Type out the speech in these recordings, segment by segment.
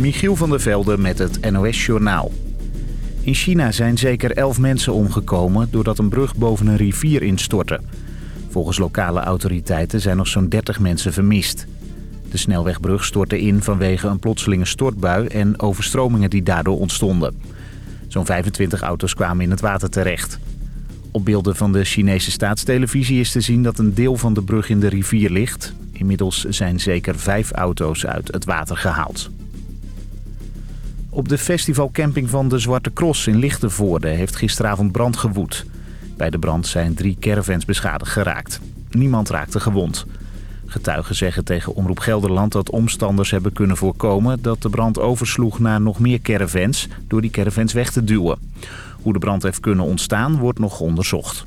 Michiel van der Velde met het NOS-journaal. In China zijn zeker elf mensen omgekomen doordat een brug boven een rivier instortte. Volgens lokale autoriteiten zijn nog zo'n 30 mensen vermist. De snelwegbrug stortte in vanwege een plotselinge stortbui en overstromingen die daardoor ontstonden. Zo'n 25 auto's kwamen in het water terecht. Op beelden van de Chinese staatstelevisie is te zien dat een deel van de brug in de rivier ligt. Inmiddels zijn zeker vijf auto's uit het water gehaald. Op de festivalcamping van de Zwarte Cross in Lichtenvoorde heeft gisteravond brand gewoed. Bij de brand zijn drie caravans beschadigd geraakt. Niemand raakte gewond. Getuigen zeggen tegen Omroep Gelderland dat omstanders hebben kunnen voorkomen... dat de brand oversloeg naar nog meer caravans door die caravans weg te duwen. Hoe de brand heeft kunnen ontstaan wordt nog onderzocht.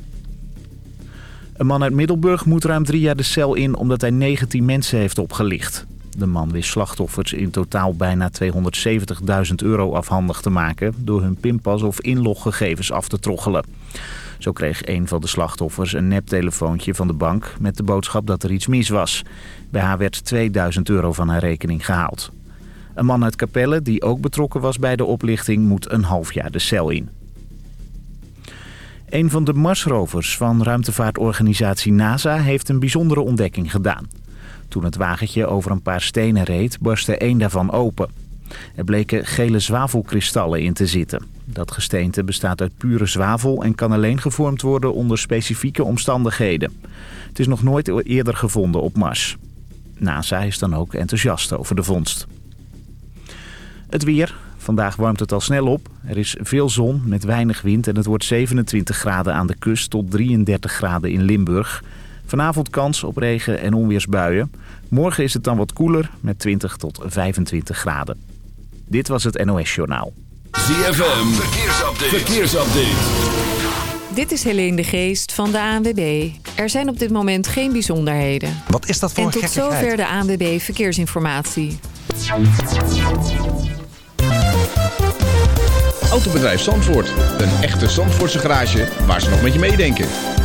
Een man uit Middelburg moet ruim drie jaar de cel in omdat hij 19 mensen heeft opgelicht. De man wist slachtoffers in totaal bijna 270.000 euro afhandig te maken... door hun pinpas of inloggegevens af te troggelen. Zo kreeg een van de slachtoffers een neptelefoontje van de bank... met de boodschap dat er iets mis was. Bij haar werd 2000 euro van haar rekening gehaald. Een man uit Capelle, die ook betrokken was bij de oplichting... moet een half jaar de cel in. Een van de Marsrovers van ruimtevaartorganisatie NASA... heeft een bijzondere ontdekking gedaan... Toen het wagentje over een paar stenen reed, barstte één daarvan open. Er bleken gele zwavelkristallen in te zitten. Dat gesteente bestaat uit pure zwavel en kan alleen gevormd worden onder specifieke omstandigheden. Het is nog nooit eerder gevonden op Mars. NASA is dan ook enthousiast over de vondst. Het weer. Vandaag warmt het al snel op. Er is veel zon met weinig wind en het wordt 27 graden aan de kust tot 33 graden in Limburg. Vanavond kans op regen- en onweersbuien. Morgen is het dan wat koeler met 20 tot 25 graden. Dit was het NOS Journaal. ZFM, verkeersupdate. verkeersupdate. Dit is Helene de Geest van de ANWB. Er zijn op dit moment geen bijzonderheden. Wat is dat voor en een tot gekkigheid? zover de ANWB Verkeersinformatie. Autobedrijf Zandvoort. Een echte Zandvoortse garage waar ze nog met je meedenken.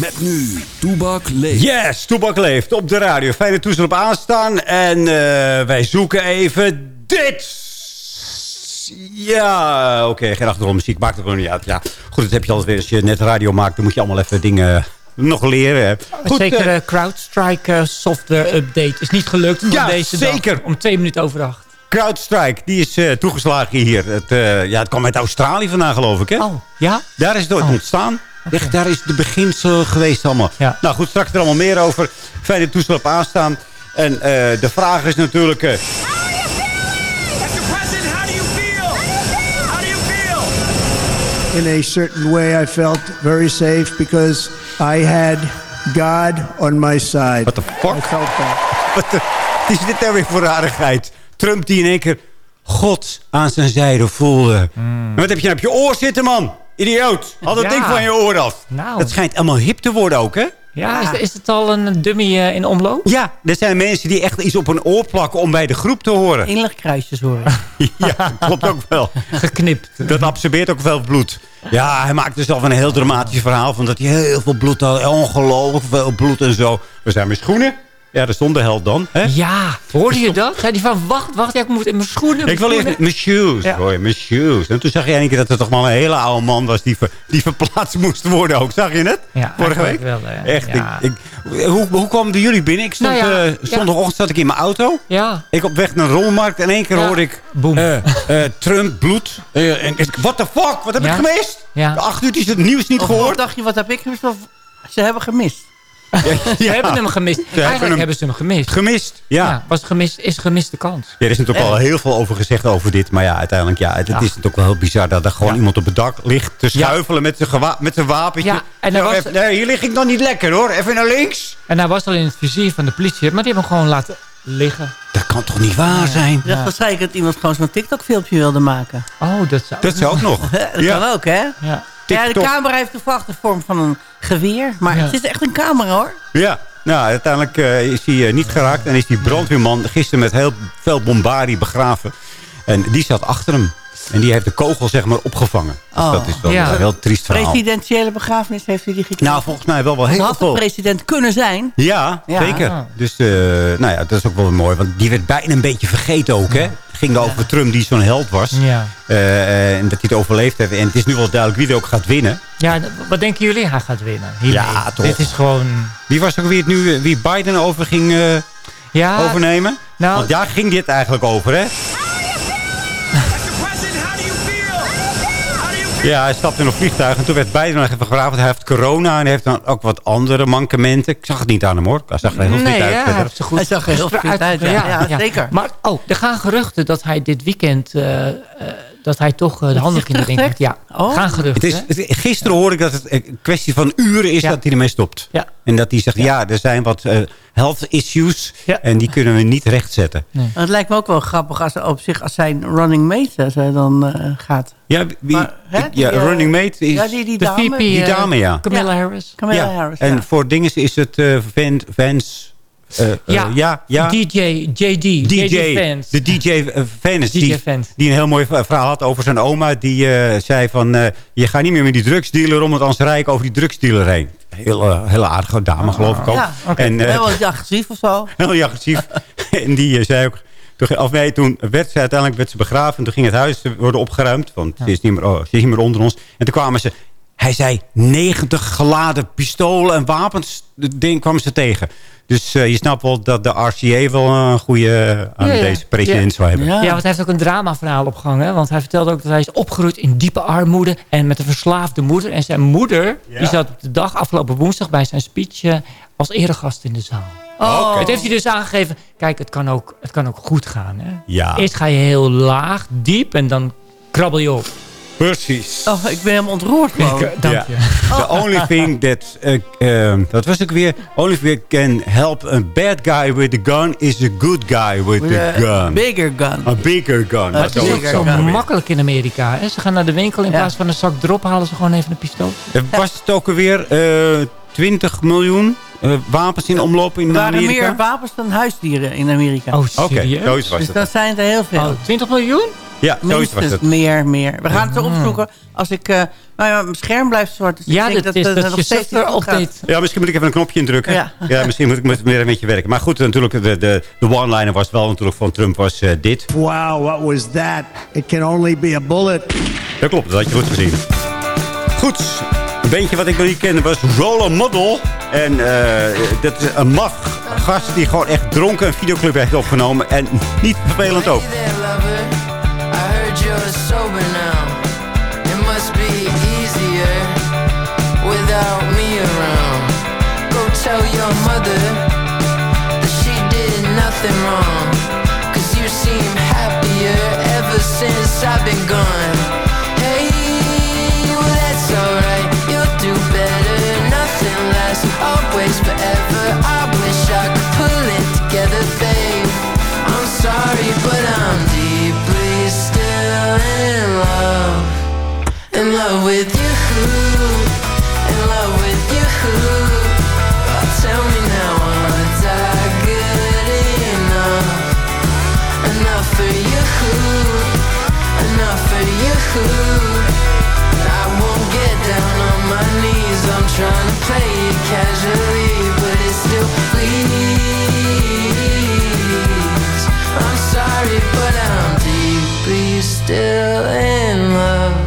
Met nu, Toebak leeft. Yes, Toebak leeft op de radio. Fijne toestel op aanstaan. En uh, wij zoeken even dit. Ja, oké, okay, geen achtergrondmuziek. Maakt er gewoon niet uit. Ja, goed, dat heb je altijd weer. Als je net radio maakt, dan moet je allemaal even dingen nog leren. Goed, zeker uh, CrowdStrike uh, software update is niet gelukt voor ja, deze zeker. dag. Om twee minuten over acht. CrowdStrike, die is uh, toegeslagen hier. Het, uh, ja, het kwam uit Australië vandaan, geloof ik, hè? Oh, ja? Daar is het ooit oh. ontstaan. Okay. Echt, daar is de beginsel geweest allemaal. Ja. Nou goed, straks er allemaal meer over. Fijne toestel op aanstaan. En uh, de vraag is natuurlijk... In a certain way I felt very safe because I had God on my side. What the fuck? I felt that. Wat de, is dit nou weer voor rarigheid? Trump die in één keer God aan zijn zijde voelde. Mm. Wat heb je nou op je oor zitten, man? Idioot. Dat Ja. ding van je oor af. Nou. Dat schijnt allemaal hip te worden ook, hè? Ja, is, is het al een dummy uh, in omloop? Ja, er zijn mensen die echt iets op een oor plakken om bij de groep te horen. Inlegkruisjes hoor. ja, klopt ook wel. Geknipt. Dat absorbeert ook veel bloed. Ja, hij maakt dus zelf een heel dramatisch verhaal van dat hij heel veel bloed had. Ongelooflijk veel bloed en zo. We zijn mijn schoenen. Ja, de held dan. Hè? Ja, hoorde je dat? Zei die van, wacht, wacht, ja, ik moet in mijn schoenen. Ik wil eerst mijn shoes. Ja. Hoor mijn shoes. En toen zag je eigenlijk dat het toch maar een hele oude man was die, ver, die verplaatst moest worden ook. Zag je het? Ja, Vorige week? wel. Echt. Ja. Ik, ik, hoe, hoe kwamen jullie binnen? Ik stond, Nou eh, zondagochtend zat ik in mijn auto. Ja. Ik op weg naar de rolmarkt en in één keer hoorde ik... Boem. eh, eh, Trump, bloed. En what the fuck? Wat heb ik gemist? Ja. Acht uur is het nieuws niet Of gehoord. dacht je, wat heb ik gemist? Of ze hebben gemist. Ze hebben hem gemist. Eigenlijk hem- hebben ze hem gemist. Gemist, ja. Ja, was gemist, is gemiste kans. Ja, er is natuurlijk al heel veel over gezegd over dit. Maar ja, uiteindelijk, ja, het, het Ja. is natuurlijk wel heel bizar dat er gewoon Ja. iemand op het dak ligt te Ja. schuifelen met zijn met zijn wapentje. Ja, en er Zo, was- even- nee, hier lig ik dan niet lekker hoor. Even naar links. En hij was al in het vizier van de politie. Maar die hebben hem gewoon laten liggen. Dat kan toch niet waar zijn? Ik dacht waarschijnlijk dat iemand gewoon zo'n TikTok-filmpje wilde maken. Oh, dat zou... Dat zou ook nog. Dat Ja. kan ook, hè? Ja. Ja, de camera heeft toevallig de vorm van een geweer. Maar Ja. het is echt een camera, hoor. Ja, nou, uiteindelijk eh, is hij eh, niet geraakt. En is die brandweerman gisteren met heel veel bombardie begraven. En die zat achter hem. En die heeft de kogel zeg maar opgevangen. Dus Oh. dat is wel Ja. een heel triest verhaal. Presidentiële begrafenis heeft u die gekregen. Nou, volgens mij wel wel Hij heel had de veel. president kunnen zijn. Ja, Ja. zeker. Dus eh, nou ja, dat is ook wel mooi. Want die werd bijna een beetje vergeten ook. Hè? Het ging over Trump die zo'n held was. Ja. Eh, en dat hij het overleefd heeft. En het is nu wel duidelijk wie er ook gaat winnen. ja, wat denken jullie hij gaat winnen? Hiermee? Ja, toch. Dit is gewoon... Wie was ook weer het nu, wie Biden over ging eh, Ja, overnemen? nou- Want daar ging dit eigenlijk over, hè? Ja, hij stapte in een vliegtuig en toen werd nog even gevraagd. want Hij heeft corona en hij heeft dan ook wat andere mankementen. Ik zag het niet aan hem hoor. Hij zag er heel fit nee, uit. ja, hij verder. heeft ze goed Hij zag er heel fit uit, ja. Ja, zeker. Maar oh, er gaan geruchten dat hij dit weekend... eh, eh, dat hij toch eh, de handen in de ring heeft. terugtrekt? Ja, Oh. gaan Het geruchten. is, het- gisteren hoorde ik dat het een kwestie van uren is Ja. dat hij ermee stopt. Ja. En dat hij zegt, ja, er zijn wat eh, health issues Ja. en die kunnen we niet rechtzetten. Het lijkt me ook wel grappig als, op zich als zijn running mate als hij dan eh, gaat. Ja, wie, Maar, hè, ik- ja die, running mate is Ja, die, die De dame. VP, die dame, ja. Camilla. Harris. Camilla ja. Harris, En voor dingen is het eh Van, Vance... eh, eh, Ja. ja, ja. DJ, JD. DJ, Vance. de DJ DJ die, die een heel mooi verhaal had over zijn oma. Die eh, zei van, je gaat niet meer met die drugsdealer om, want anders rij ik over die drugsdealer heen. Heel, hele aardige dame, geloof ik ook. Ja, En, Heel agressief of zo. heel agressief. en die zei ook... Toen, of nee, toen werd ze uiteindelijk werd ze begraven. En toen ging het huis worden opgeruimd. Want ze, is niet meer, oh, ze is niet meer onder ons. En toen kwamen ze... Hij zei 90 geladen pistolen en wapens. Ding kwamen ze tegen. Dus eh, je snapt wel dat de RCA wel een goede aan Ja, ja. deze president Ja. zou hebben. Ja. Ja, want hij heeft ook een dramaverhaal opgehangen. Want hij vertelde ook dat hij is opgegroeid in diepe armoede. En met een verslaafde moeder. En zijn moeder, die zat op de dag afgelopen woensdag bij zijn speech eh, als eregast in de zaal. Oh. Het heeft hij dus aangegeven. Kijk, het kan ook, het kan ook goed gaan. Hè? Ja. Eerst ga je heel laag, diep en dan krabbel je op. Precies. Oh, ik ben helemaal ontroerd gewoon. Dank Ja. je. The only thing that... Uh, uh, dat was ook weer... Only thing that can help a bad guy with a gun... is a good guy with, With a a gun. bigger gun. A bigger gun. Het is Zo ook zo makkelijk in Amerika. Hè? Ze gaan naar de winkel in Ja. plaats van een zak drop halen ze gewoon even een pistool. Er was het ook alweer uh, 20 miljoen uh, wapens in omloop in Er waren Amerika? meer wapens dan huisdieren in Amerika. Oh, serieus? was dus dat zijn er heel veel. Oh, 20 miljoen? Ja, zoiets was het. meer, meer. We gaan het zo opzoeken. Als ik... uh, nou ja, mijn scherm blijft zwart. Dus Ja, ik denk dat, is dat, dat, nog steeds gaat. update. Ja, misschien moet ik even een knopje indrukken. Ja. Ja, misschien moet ik met, weer een beetje werken. Maar goed, natuurlijk, de, de, de one-liner was wel natuurlijk van Trump was uh, dit. Wow, what was that? It can only be a bullet. Dat klopt, dat had je goed gezien. Goed, een beentje wat ik nog niet kende was Roller Model. En uh, dat is een maf gast die gewoon echt dronken een videoclip heeft opgenomen. En niet vervelend ook. Mother that she did nothing wrong. Cause you seem happier ever since I've been gone. Hey, well that's alright, you'll do better. Nothing lasts always forever. I wish I could pull it together, babe. I'm sorry, but I'm deeply still in love. In love with you trying to play it casually, but it still bleeds. I'm sorry, but I'm deeply still in love.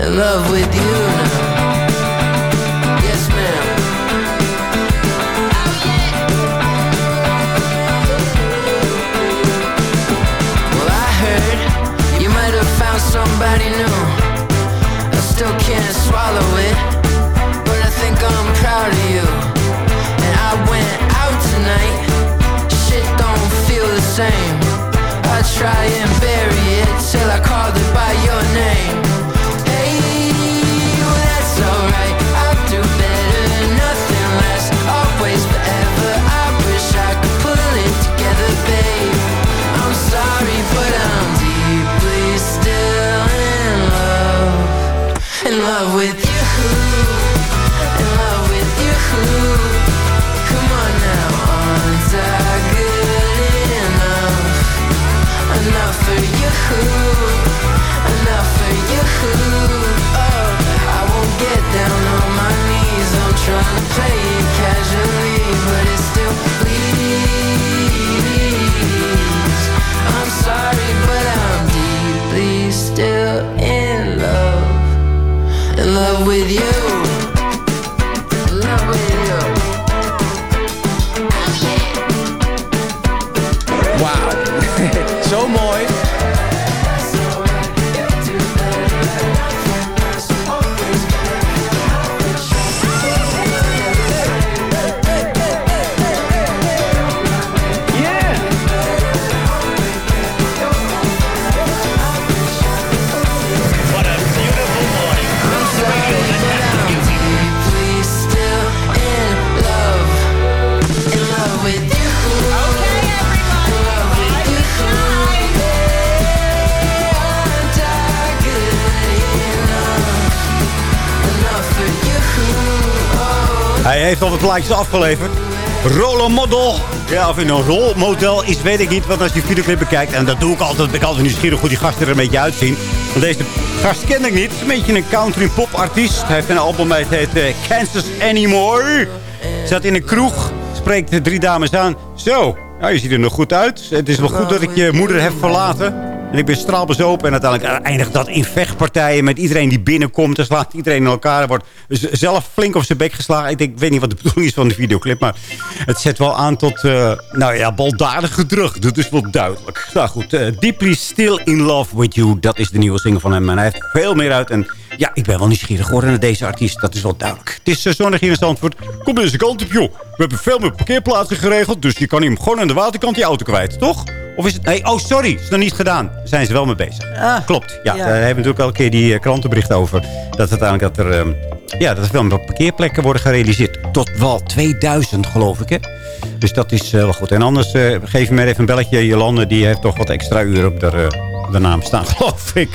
In love with you now. Hij heeft al wat plaatjes afgeleverd. Rollermodel. Ja, of hij een rolmodel is, weet ik niet. Want als je die videoclip bekijkt, en dat doe ik altijd, ben ik altijd nieuwsgierig hoe die gasten er een beetje uitzien. Want deze gast ken ik niet. Het is een beetje een country pop artiest. Hij heeft een album, het heet eh, Kansas Anymore. Zat in een kroeg, spreekt de drie dames aan. Zo, nou, je ziet er nog goed uit. Het is wel goed dat ik je moeder heb verlaten. En ik ben straalbezopen. En uiteindelijk eindigt dat in vechtpartijen met iedereen die binnenkomt. En slaat iedereen in elkaar. Wordt zelf flink op zijn bek geslagen. Ik, denk, weet niet wat de bedoeling is van de videoclip. Maar het zet wel aan tot, eh, nou ja, baldadig gedrag. Dat is wel duidelijk. Nou goed, eh, Deeply Still in Love With You. Dat is de nieuwe single van hem. En hij heeft veel meer uit. En ja, ik ben wel nieuwsgierig geworden naar deze artiest. Dat is wel duidelijk. Het is uh, zonnig hier in Zandvoort. Kom deze kant op, joh. We hebben veel meer parkeerplaatsen geregeld. Dus je kan hem gewoon aan de waterkant je auto kwijt, toch? Of is het... Nee, oh, sorry. Is nog niet gedaan. Daar zijn ze wel mee bezig. Klopt. Ja, ja. daar hebben we natuurlijk al een keer die eh, krantenbericht over. Dat uiteindelijk dat er... ehm, ja, dat er veel meer parkeerplekken worden gerealiseerd. Tot wel 2000, geloof ik, hè? Dus dat is eh, wel goed. En anders eh, geef je me even een belletje. Jolande, die heeft toch wat extra uren op de, eh, de naam staan, geloof ik.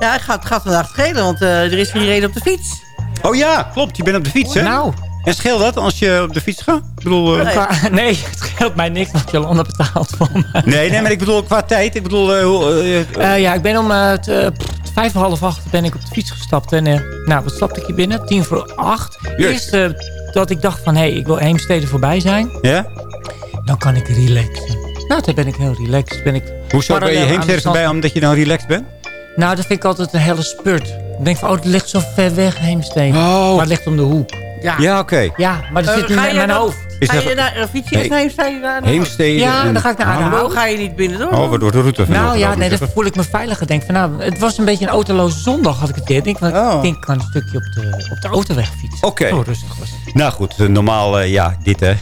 Ja, het gaat, het gaat vandaag schelen, want eh, er is weer reden op de fiets. Oh ja, klopt. Je bent op de fiets, hè? Nou, En scheelt dat als je op de fiets gaat? Ik bedoel... eh, Nee. qua- nee, het scheelt mij niks wat Jolanda betaalt voor me. Nee, nee, maar ik bedoel qua tijd. Ik bedoel... eh, ja, ik ben om vijf voor half acht ben ik op de fiets gestapt. En eh, nou, wat stapte ik hier binnen? Tien voor acht. Eerst eh, dat ik dacht van, hé, hey, ik wil Heemstede voorbij zijn. ja? Dan kan ik relaxen. Nou, toen ben ik heel relaxed. Ben ik Hoezo ben je heemstede erbij omdat je dan relaxed bent? Nou, dat vind ik altijd een hele spurt. Ik denk van, oh, het ligt zo ver weg, Heemstede. Oh. Maar het ligt om de hoek. Ja. Ja, oké. Ja, maar dat Eh, zit in ga mijn hoofd. Is Ga dat- je naar een fietsje Nee. Heemstede? naar- Heemstede. Ja, dan ga ik naar. Adenhout. Waarom ga je niet binnen door? Oh, waardoor de route van Nou ja, nee, dat dan voel ik me veiliger. Denk van, nou, het was een beetje een autoloze zondag, had ik het idee. Ik Oh. ik denk, ik kan een stukje op de, op de autoweg fietsen. Oké. Zo rustig was. Nou goed, eh, normaal, eh, ja, dit hè.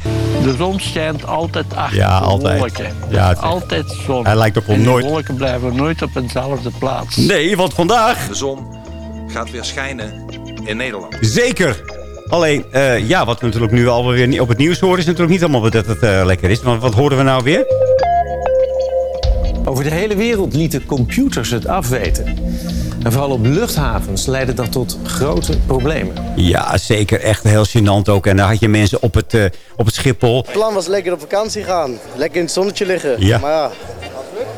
De zon schijnt altijd achter Ja, de altijd. wolken. Ja, het- altijd zon. Hij lijkt en die nooit- wolken blijven nooit op eenzelfde plaats. Nee, want vandaag De zon gaat weer schijnen in Nederland. zeker. Alleen, eh, ja, wat we natuurlijk nu alweer niet op het nieuws horen... is natuurlijk niet allemaal dat het eh, lekker is. Want wat hoorden we nou weer? Over de hele wereld lieten computers het afweten. En vooral op luchthavens leidde dat tot grote problemen. Ja, zeker. Echt heel gênant ook. En dan had je mensen op het, eh, op het Schiphol. Het plan was lekker op vakantie gaan. Lekker in het zonnetje liggen. Ja. Maar ja,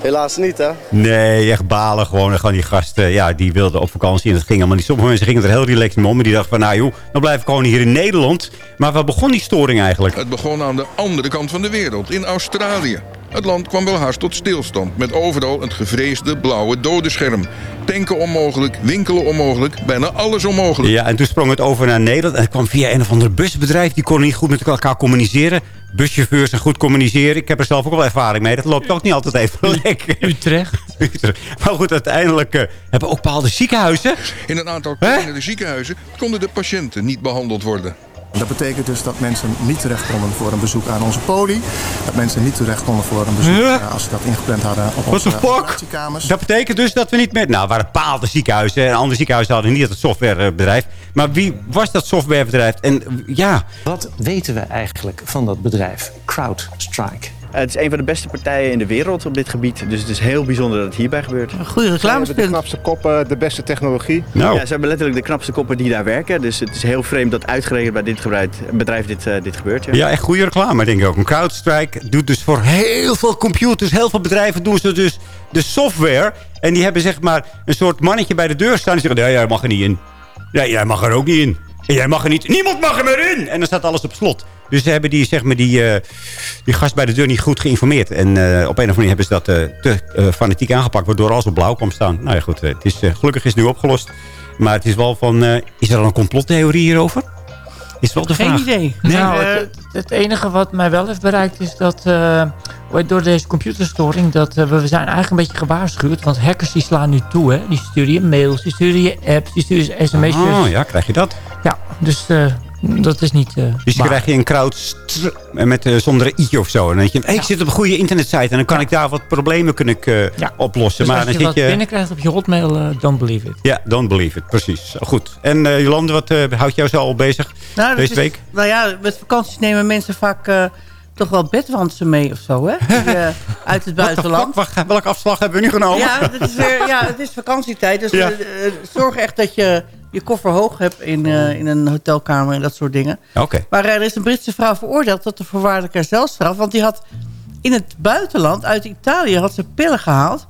helaas niet hè. Nee, echt balen gewoon. En gewoon die gasten, ja, die wilden op vakantie. En dat ging allemaal niet. Sommige mensen gingen er heel relaxed mee om. En die dachten van, nou joh, dan blijf ik gewoon hier in Nederland. Maar waar begon die storing eigenlijk? Het begon aan de andere kant van de wereld, in Australië. Het land kwam wel haast tot stilstand, met overal het gevreesde blauwe dodenscherm. Tanken onmogelijk, winkelen onmogelijk, bijna alles onmogelijk. Ja, en toen sprong het over naar Nederland. En het kwam via een of ander busbedrijf. Die kon niet goed met elkaar communiceren. Buschauffeurs en goed communiceren. Ik heb er zelf ook wel ervaring mee. Dat loopt ook niet altijd even lekker. Utrecht. Utrecht. Maar goed, uiteindelijk eh, hebben we ook bepaalde ziekenhuizen. In een aantal kleinere ziekenhuizen konden de patiënten niet behandeld worden. Dat betekent dus dat mensen niet terecht konden voor een bezoek aan onze poli. Dat mensen niet terecht konden voor een bezoek eh, als ze dat ingepland hadden op What onze fuck? operatiekamers. Dat betekent dus dat we niet meer... Nou, er waren bepaalde ziekenhuizen. En andere ziekenhuizen hadden niet het softwarebedrijf. Maar wie was dat softwarebedrijf? En eh, ja... Wat weten we eigenlijk van dat bedrijf CrowdStrike? Het is een van de beste partijen in de wereld op dit gebied. Dus het is heel bijzonder dat het hierbij gebeurt. Goede reclamestunt. De knapste koppen, de beste technologie. Nou. Ja, ze hebben letterlijk de knapste koppen die daar werken. Dus het is heel vreemd dat uitgerekend bij dit gebruik- bedrijf dit, eh, dit gebeurt. Ja. Ja, echt goede reclame, denk ik ook. Een CrowdStrike doet dus voor heel veel computers, heel veel bedrijven doen ze dus de software. En die hebben zeg maar een soort mannetje bij de deur staan. Die zeggen, nee, jij mag er niet in. Ja, jij mag er ook niet in. En jij mag er niet. Niemand mag er meer in! En dan staat alles op slot. Dus ze hebben die, zeg maar, die, eh, die gast bij de deur niet goed geïnformeerd. En eh, op een of andere manier hebben ze dat eh, te eh, fanatiek aangepakt. Waardoor alles op blauw kwam staan. Nou ja, goed. het is, eh, gelukkig is het nu opgelost. Maar het is wel van... eh, is er al een complottheorie hierover? Is wel de Geen vraag. idee. Nou, Eh, het, het enige wat mij wel heeft bereikt is dat... eh, door deze computerstoring... dat we we zijn eigenlijk een beetje gewaarschuwd. Want hackers die slaan nu toe. Hè? Die sturen je mails, die sturen je apps, die sturen je sms'jes. Oh, ja, krijg je dat? Ja, dus eh, dat is niet... eh, Dus dan waar. krijg je een crowd met, eh, zonder een i of zo. En dan denk je, hey, ik zit op een goede internetsite. En dan kan ik daar wat problemen kunnen ik, eh, oplossen. Dus maar als dan je zit wat je... binnenkrijgt op je hotmail, don't believe it. Ja, don't believe it. Precies. Goed. En eh, Jolande, wat eh, houdt jou zo al bezig Nou, deze is- week? Nou ja, met vakanties nemen mensen vaak eh, toch wel bedwansen mee of zo, hè? Die, eh, uit het buitenland. Welke afslag hebben we nu genomen? Ja, het is, weer, ja, het is vakantietijd. Dus Ja. eh, eh, zorg echt dat je je koffer hoog hebt in, eh, in een hotelkamer en dat soort dingen. Oké. Maar er is een Britse vrouw veroordeeld tot de voorwaardelijke celstraf. Want die had in het buitenland, uit Italië, had ze pillen gehaald.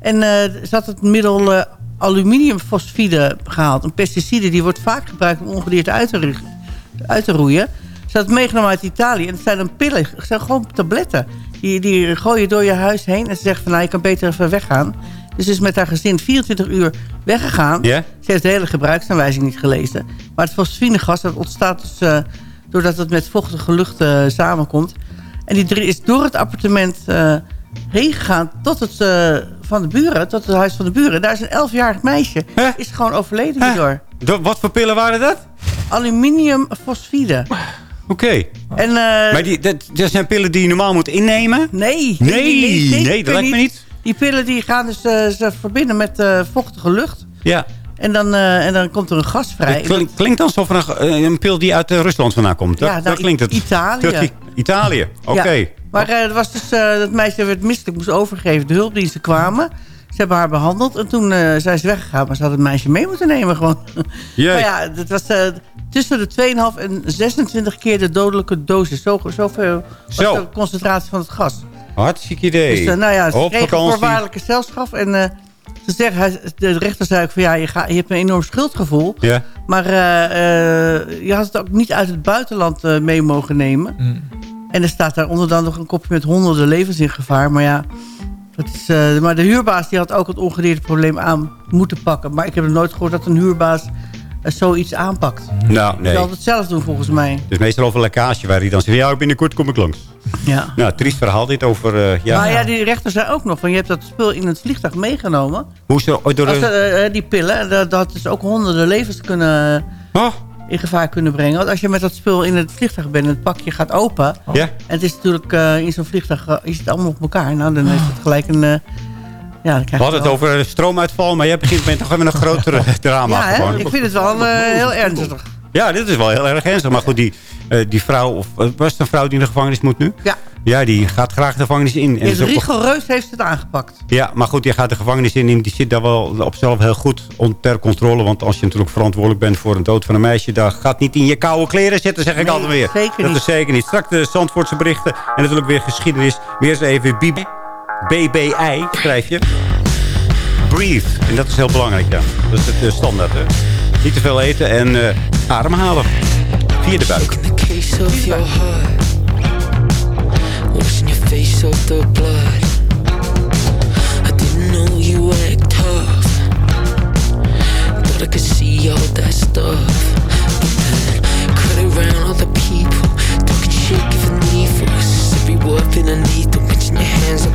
En ze had het middel aluminiumfosfide gehaald. Een pesticide die wordt vaak gebruikt om ongedierte uit te, uit te roeien. Ze had het meegenomen uit Italië. En het zijn dan pillen, het zijn gewoon tabletten. Die, die gooi je door je huis heen. En ze zegt van, nou, je kan beter even weggaan. Dus ze is met haar gezin 24 uur weggegaan. Ze heeft de hele gebruiksaanwijzing niet gelezen. Maar het fosfinegas dat ontstaat dus, eh, doordat het met vochtige lucht eh, samenkomt. En die drie is door het appartement eh, heen gegaan tot het, van de buren, tot het huis van de buren. Daar is een 11-jarig meisje. Is gewoon overleden hierdoor. Do- wat voor pillen waren dat? Aluminiumfosfide. Oké. En, eh, Maar die, dat, dat zijn pillen die je normaal moet innemen? Nee. Nee, nee, dat lijkt me niet. Die pillen die gaan dus eh, ze verbinden met eh, vochtige lucht. Ja. En dan, en dan komt er een gas vrij. Het klink- klinkt alsof er een, een pil die uit Rusland vandaan komt. Dat, Ja, nou, dat klinkt het. Italië. Italië, oké. Ja. Maar er was dus, dat meisje werd misselijk, moest overgeven. De hulpdiensten kwamen. Ze hebben haar behandeld. En toen zijn ze weggegaan. Maar ze had het meisje mee moeten nemen gewoon. Jee. Maar ja, dat was tussen de 2,5 en 26 keer de dodelijke dosis. Zo, zoveel was Zo. de concentratie van het gas. Hartstikke idee. Dus eh, nou ja, ze Op kregen vakantie. voorwaardelijke celstraf. En eh, ze zeggen, hij- de rechter zei ook van ja, je, ga, je hebt een enorm schuldgevoel. Ja. Maar eh, eh, je had het ook niet uit het buitenland eh, mee mogen nemen. En er staat daaronder dan nog een kopje met honderden levens in gevaar. Maar ja, dat is, eh, maar de huurbaas die had ook het ongedeerde probleem aan moeten pakken. Maar ik heb nog nooit gehoord dat een huurbaas zoiets aanpakt. Nou, Ze nee. zal het zelf doen volgens mij. Het is meestal over lekkage waar hij dan zegt... ja, binnenkort kom ik langs. Ja. Nou, triest verhaal dit over... eh, ja. Maar ja, die rechter zei ook nog van je hebt dat spul in het vliegtuig meegenomen. Hoe is er ooit door de... eh, eh, die pillen, dat, dat is ook honderden levens kunnen, Oh. in gevaar kunnen brengen. Want als je met dat spul in het vliegtuig bent en het pakje gaat open... Ja. en het is natuurlijk eh, in zo'n vliegtuig eh, is het allemaal op elkaar. Nou, dan heeft het gelijk een... ja, We hadden het wel- over stroomuitval, maar jij begint met toch even een grotere drama. Ja, gewoon. ik vind het wel eh, heel ernstig. Ja, dit is wel heel erg ernstig. Maar goed, die, eh, die vrouw, of eh, was het een vrouw die in de gevangenis moet nu? Ja. Ja, die gaat graag de gevangenis in. En Is rigoureus heeft ze het aangepakt. ja, maar goed, die gaat de gevangenis in. Die zit daar wel op zichzelf heel goed on- ter controle. Want als je natuurlijk verantwoordelijk bent voor een dood van een meisje... dan gaat niet in je koude kleren zitten, zeg ik altijd weer. zeker dat niet. is zeker niet. Straks de Zandvoortse berichten. En natuurlijk weer geschiedenis. Weer eens even BB BBI, schrijf je. Breathe. En dat is heel belangrijk, ja. Dat is het eh, standaard, hè. Niet te veel eten en eh ademhalen. Via de buik. case of your heart. Washing your face of the blood. I didn't know you act tough. Thought I could see all that stuff. Cut around all the people. Talking shit, giving me force. Every word beneath them. Pinching your hands your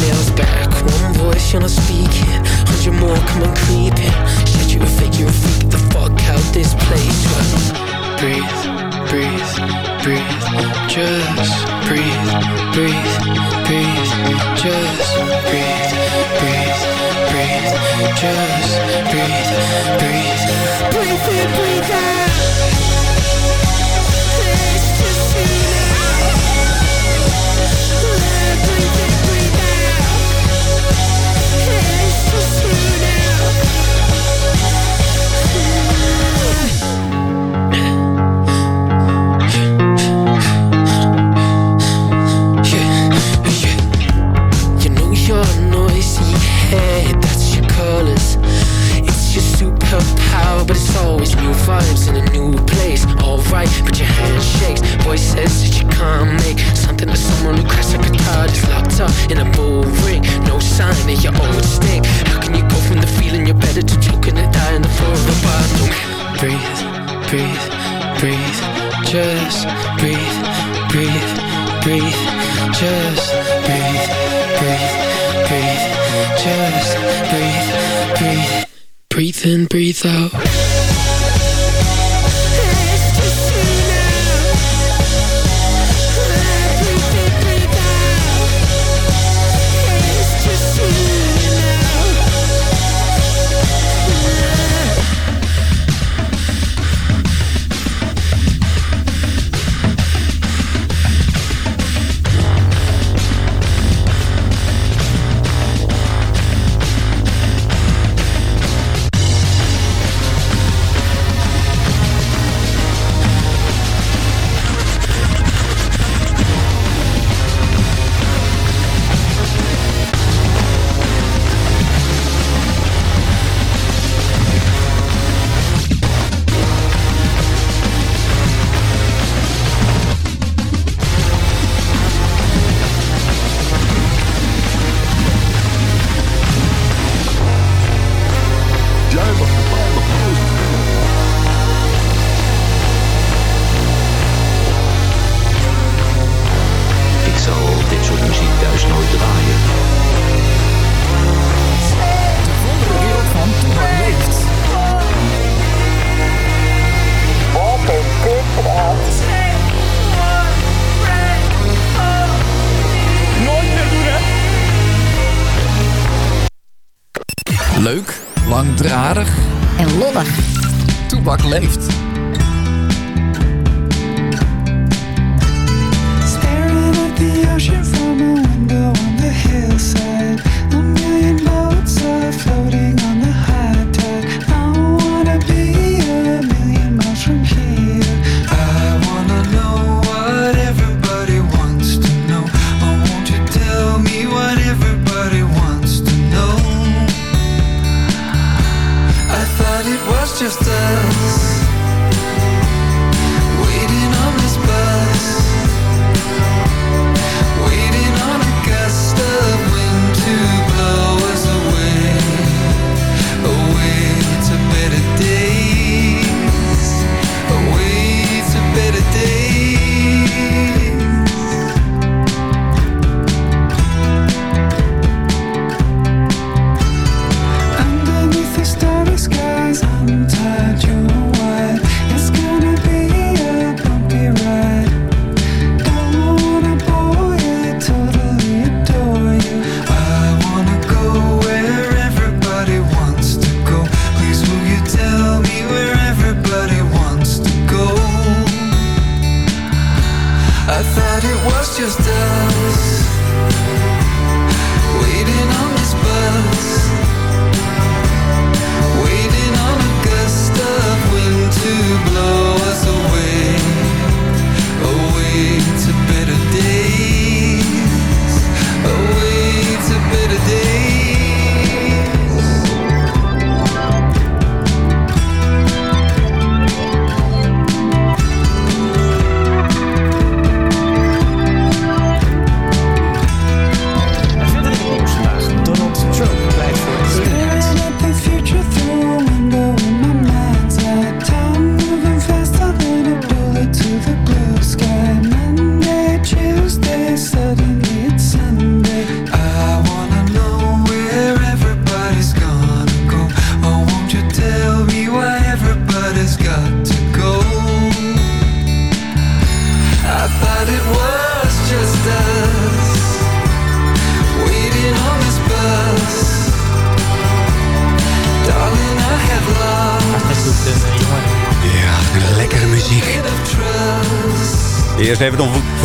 nails back. One voice, you're not speaking. Hundred more come on creeping. Shit, you're a fake, you're a freak. Get the fuck out this place. Breathe, breathe, breathe. Just breathe, breathe, breathe. Just breathe, breathe, breathe. Just breathe, breathe. Breathe in, breathe out. hair, that's your colors. It's your superpower, but it's always new vibes in a new place. Alright, but your handshakes, boy says that you can't make something to someone who cries like a guitar is locked up in a bull ring. No sign of your old stick. How can you go from the feeling you're better to choking and dying the floor of the bathroom? Breathe, breathe, breathe, just breathe, breathe, breathe, just breathe, breathe breathe, just breathe, breathe. Breathe in, breathe out.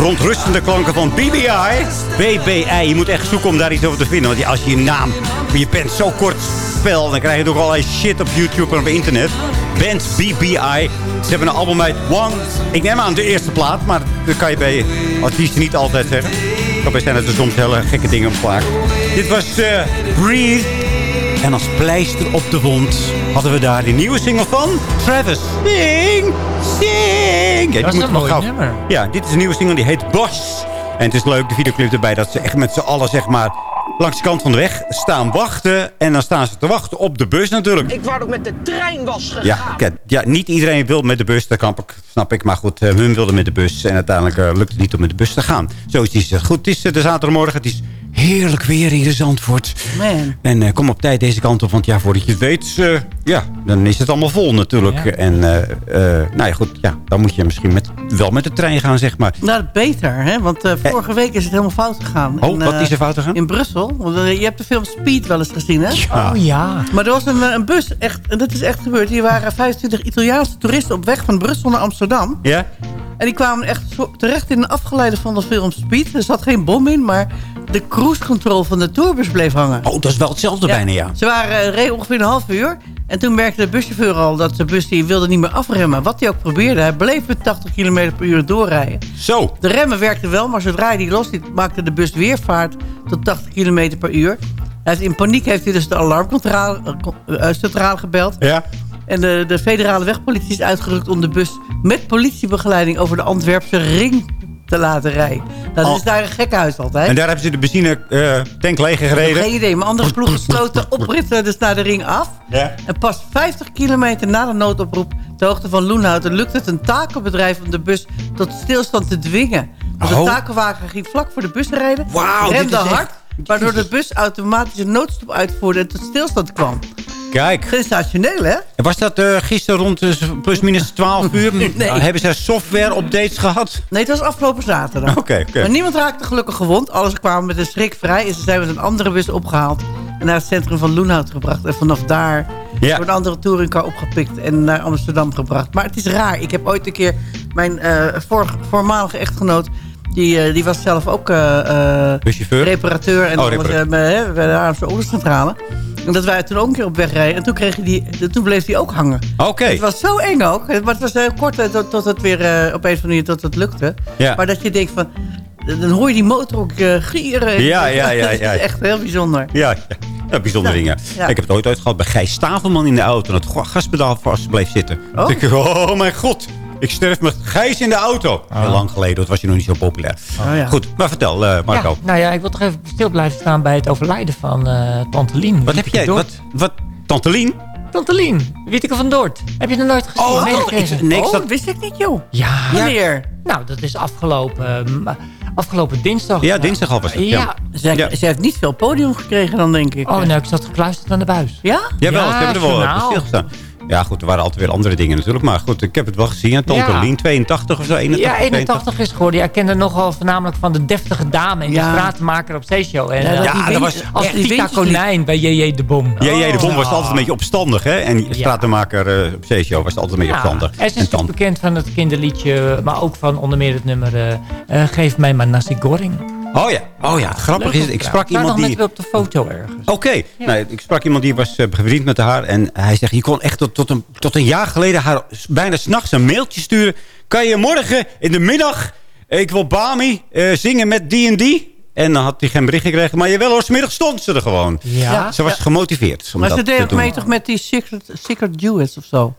verontrustende klanken van BBI. BBI, je moet echt zoeken om daar iets over te vinden. Want als je je naam, je bent zo kort spel, dan krijg je toch allerlei shit op YouTube en op internet. Band BBI. Ze hebben een album uit One. Ik neem aan de eerste plaat, maar dat kan je bij artiesten niet altijd zeggen. Daarbij zijn dat er soms hele gekke dingen om Dit was eh, Breathe. En als pleister op de wond hadden we daar de nieuwe single van Travis. Sing, sing. Ja, dat is een mooi Ja, dit is een nieuwe single die heet Bosch. En het is leuk, de videoclip erbij, dat ze echt met z'n allen zeg maar langs de kant van de weg staan wachten. En dan staan ze te wachten op de bus natuurlijk. Ik wou ook met de trein was gegaan. Ja, ja niet iedereen wil met de bus, dat kan ik, snap ik. Maar goed, eh, hun wilden met de bus. En uiteindelijk uh, lukt het niet om met de bus te gaan. Zo is het goed. Het is eh, de zaterdagmorgen, het is heerlijk weer hier in Zandvoort. Man. En eh, kom op tijd deze kant op. Want ja, voordat je het weet, eh, ja, dan is het allemaal vol natuurlijk. En eh, eh, nou ja, goed. Ja, dan moet je misschien met, wel met de trein gaan, zeg maar. Nou, beter, hè? Want eh, vorige week is het helemaal fout gegaan. Oh, wat is er fout gegaan? In Brussel. Want, je hebt de film Speed wel eens gezien, hè? Ja. Oh ja. Maar er was een, een bus, echt, en dat is echt gebeurd. Hier waren 25 Italiaanse toeristen op weg van Brussel naar Amsterdam. Ja? En die kwamen echt terecht in een afgeleide van de film Speed. Er zat geen bom in, maar de cruise control van de tourbus bleef hangen. Oh, dat is wel hetzelfde bijna, ja. Ze waren, eh, reden ongeveer een half uur. En toen merkte de buschauffeur al dat de bus die wilde niet meer afremmen. Wat hij ook probeerde. Hij bleef met 80 km per uur doorrijden. Zo. De remmen werkten wel, maar zodra hij die losliet... maakte de bus weer vaart tot 80 km per uur. Hij heeft- in paniek heeft hij dus de alarmcentrale eh, eh, gebeld. Ja. En de, de federale wegpolitie is uitgerukt om de bus... met politiebegeleiding over de Antwerpse ring te laten rijden. Nou, dat Oh. is daar een gekhuis altijd. En daar hebben ze de benzine-tank leeg Ik heb gereden. geen idee, maar andere ploegen sloten opritten dus naar de ring af. Ja. En pas 50 kilometer na de noodoproep, de hoogte van Loenhouten... lukt het een takelbedrijf om de bus tot stilstand te dwingen. Want Oh. de takelwagen ging vlak voor de bus rijden, dit remde echt- hard... waardoor de bus automatisch een noodstop uitvoerde en tot stilstand kwam. Kijk. Sensationeel, hè? En was dat eh, gisteren rond eh, plus minus 12 uur? Nee. Nou, hebben ze software-updates gehad? Nee, het was afgelopen zaterdag. Oké, oké. Maar niemand raakte gelukkig gewond. Alles kwamen met een schrik vrij. En ze zijn met een andere bus opgehaald. En naar het centrum van Loenhout gebracht. En vanaf daar Ja. door een andere touringcar opgepikt. En naar Amsterdam gebracht. Maar het is raar. Ik heb ooit een keer mijn eh, voor, voormalige echtgenoot... Die, die was zelf ook Buschauffeur? reparateur. En Oh, reparateur. bij, hè, bij de Oliecentrale. En dat wij toen ook een keer op weg rijden. En toen, kreeg hij die, toen bleef hij ook hangen. Oké. Het was zo eng ook. Maar het was heel kort eh, tot, tot het weer eh, op een of andere manier tot het lukte. Ja. Maar dat je denkt van... Dan hoor je die motor ook eh, gieren. Ja, ja, ja, ja. Echt heel bijzonder. Ja, ja. ja bijzondere Ja, dingen. Ik heb het ooit uit gehad bij Gijs Stavelman in de auto. En het gaspedaal vast bleef zitten. Oh. Ik, oh mijn god. Ik sterf met Gijs in de auto. Heel lang geleden, dat was je nog niet zo populair. Oh, ja. Goed, maar vertel eh, Marco. Ja, nou ja, ik wil toch even stil blijven staan bij het overlijden van eh Tante Lien. Wat heb jij? Wat, wat, Tante Lien? Tante Lien, Wieteke van Doort. Heb je het nog nooit gezien? Oh, Meegekregen? ik- nee, ik oh, zat- dat wist ik niet, joh. Ja. Wanneer? Nou, dat is afgelopen, eh, afgelopen dinsdag. Ja, dinsdag al was het. Ja. Ja. Ze, Ja. ze heeft niet veel podium gekregen dan, denk ik. Oh, nou, ik zat gekluisterd aan de buis. Ja? Jawel, Ja, ik heb er wel op journaal. Ja, goed, er waren altijd weer andere dingen natuurlijk. Maar goed, ik heb het wel gezien. Tante Ja. Lien, 82 of zo, 81, Ja, 81 is geworden. Ja, ik kende nogal voornamelijk van de deftige dame en Ja. de stratenmaker op Zeeshow. En, Ja, eh, dat Ja, was als windjes Konijn bij JJ de Bom. Ja, jij de bom was Oh. altijd een beetje opstandig, hè? En stratenmaker uh, op Zeeshow was altijd een beetje opstandig. En ze is bekend van het kinderliedje, maar ook van onder meer het nummer eh, eh, Geef mij maar nasi goreng. Oh ja, oh ja, het grappige is, ik sprak iemand die... weer op de foto ergens. Oké, nou, ik sprak iemand die was uh, bevriend met haar. En hij zegt, je kon echt tot, tot, een, tot een jaar geleden haar bijna s'nachts een mailtje sturen. Kan je morgen in de middag, ik wil Bami, uh, zingen met die en die? En dan had hij geen bericht gekregen. Maar jawel hoor, smiddag stond ze er gewoon. Ja. Ze was Ja. gemotiveerd. om Maar dat ze deed ook mee toch met die Secret, Secret Duets of zo?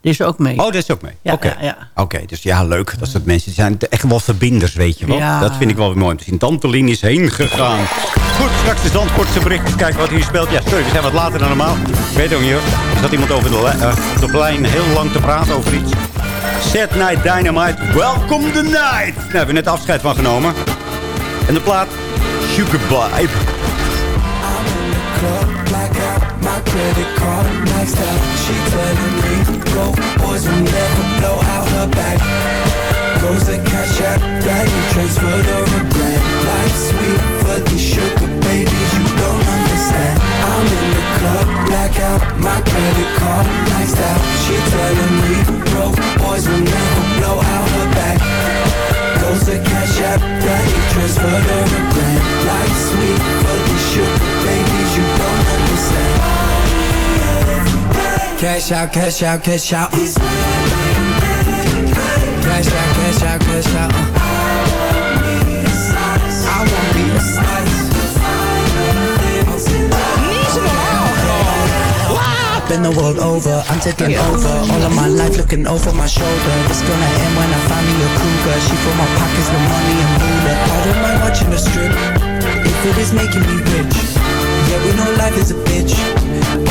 Die is ook mee. Oh, dat is ook mee. Ja, Oké, ja, ja. Oké, dus ja, leuk. Dat soort mensen zijn echt wel verbinders, weet je wel. Ja. Dat vind ik wel weer mooi om te zien. Tante Lien is heen gegaan. Goed, straks de Zandvoortse bericht. Kijken wat hier speelt. Ja, sorry, we zijn wat later dan normaal. Ik weet het ook niet hoor. Er zat iemand over de, uh, op de plein heel lang te praten over iets. Set Night Dynamite, welcome the night. Nou, we hebben net afscheid van genomen. En de plaat, Sugar Vibe. Credit card, maxed out. She telling me, broke boys will never blow out her back. Goes to cash out, value transfer the regret. Life sweet for the sugar babies, you don't understand. I'm in the club, black out my credit card, maxed out. She telling me, broke boys will never blow out her back. Goes to cash out, value transfer the regret. Life sweet for the sugar Cash out, cash out, cash out. Cash out, cash out, cash out. I won't be a slice. Niet zo normaal gewoon. Wat? been the world over. I'm taking over. All of my life looking over my shoulder. It's gonna end when I find me a cougar. She fill my pockets with money and moolah. I don't mind watching the strip if it is making me rich. Yeah, we know life is a bitch.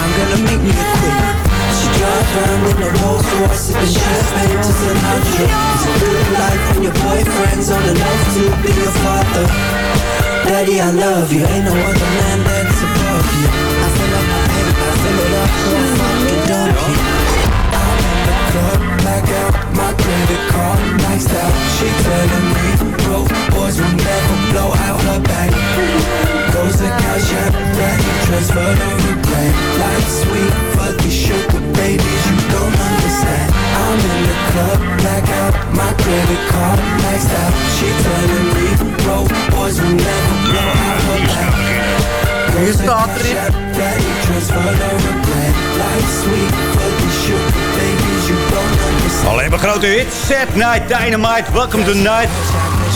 I'm gonna make me a quick. She drives around in a Rolls Royce, sipping champagne to Sinatra. It's a good life when your boyfriend's on enough to be your father. Daddy, I love you. Ain't no other man that's above you. I fill up my paper, I fill it up, so I fucking dump you. I'm club, black out, my credit card maxed out. She telling me broke boys will never blow out her back. Goes the cash that you transfer to the bank. Life's sweet, but these sugar babies you don't understand. I'm in the club, black out, my credit card maxed out. She telling me broke boys will never blow out her back. Goes the cash that you transfer to the bank. Life's sweet, but these sugar babies you don't understand. Alleen maar grote hits. Set Night Dynamite. Welcome to Night.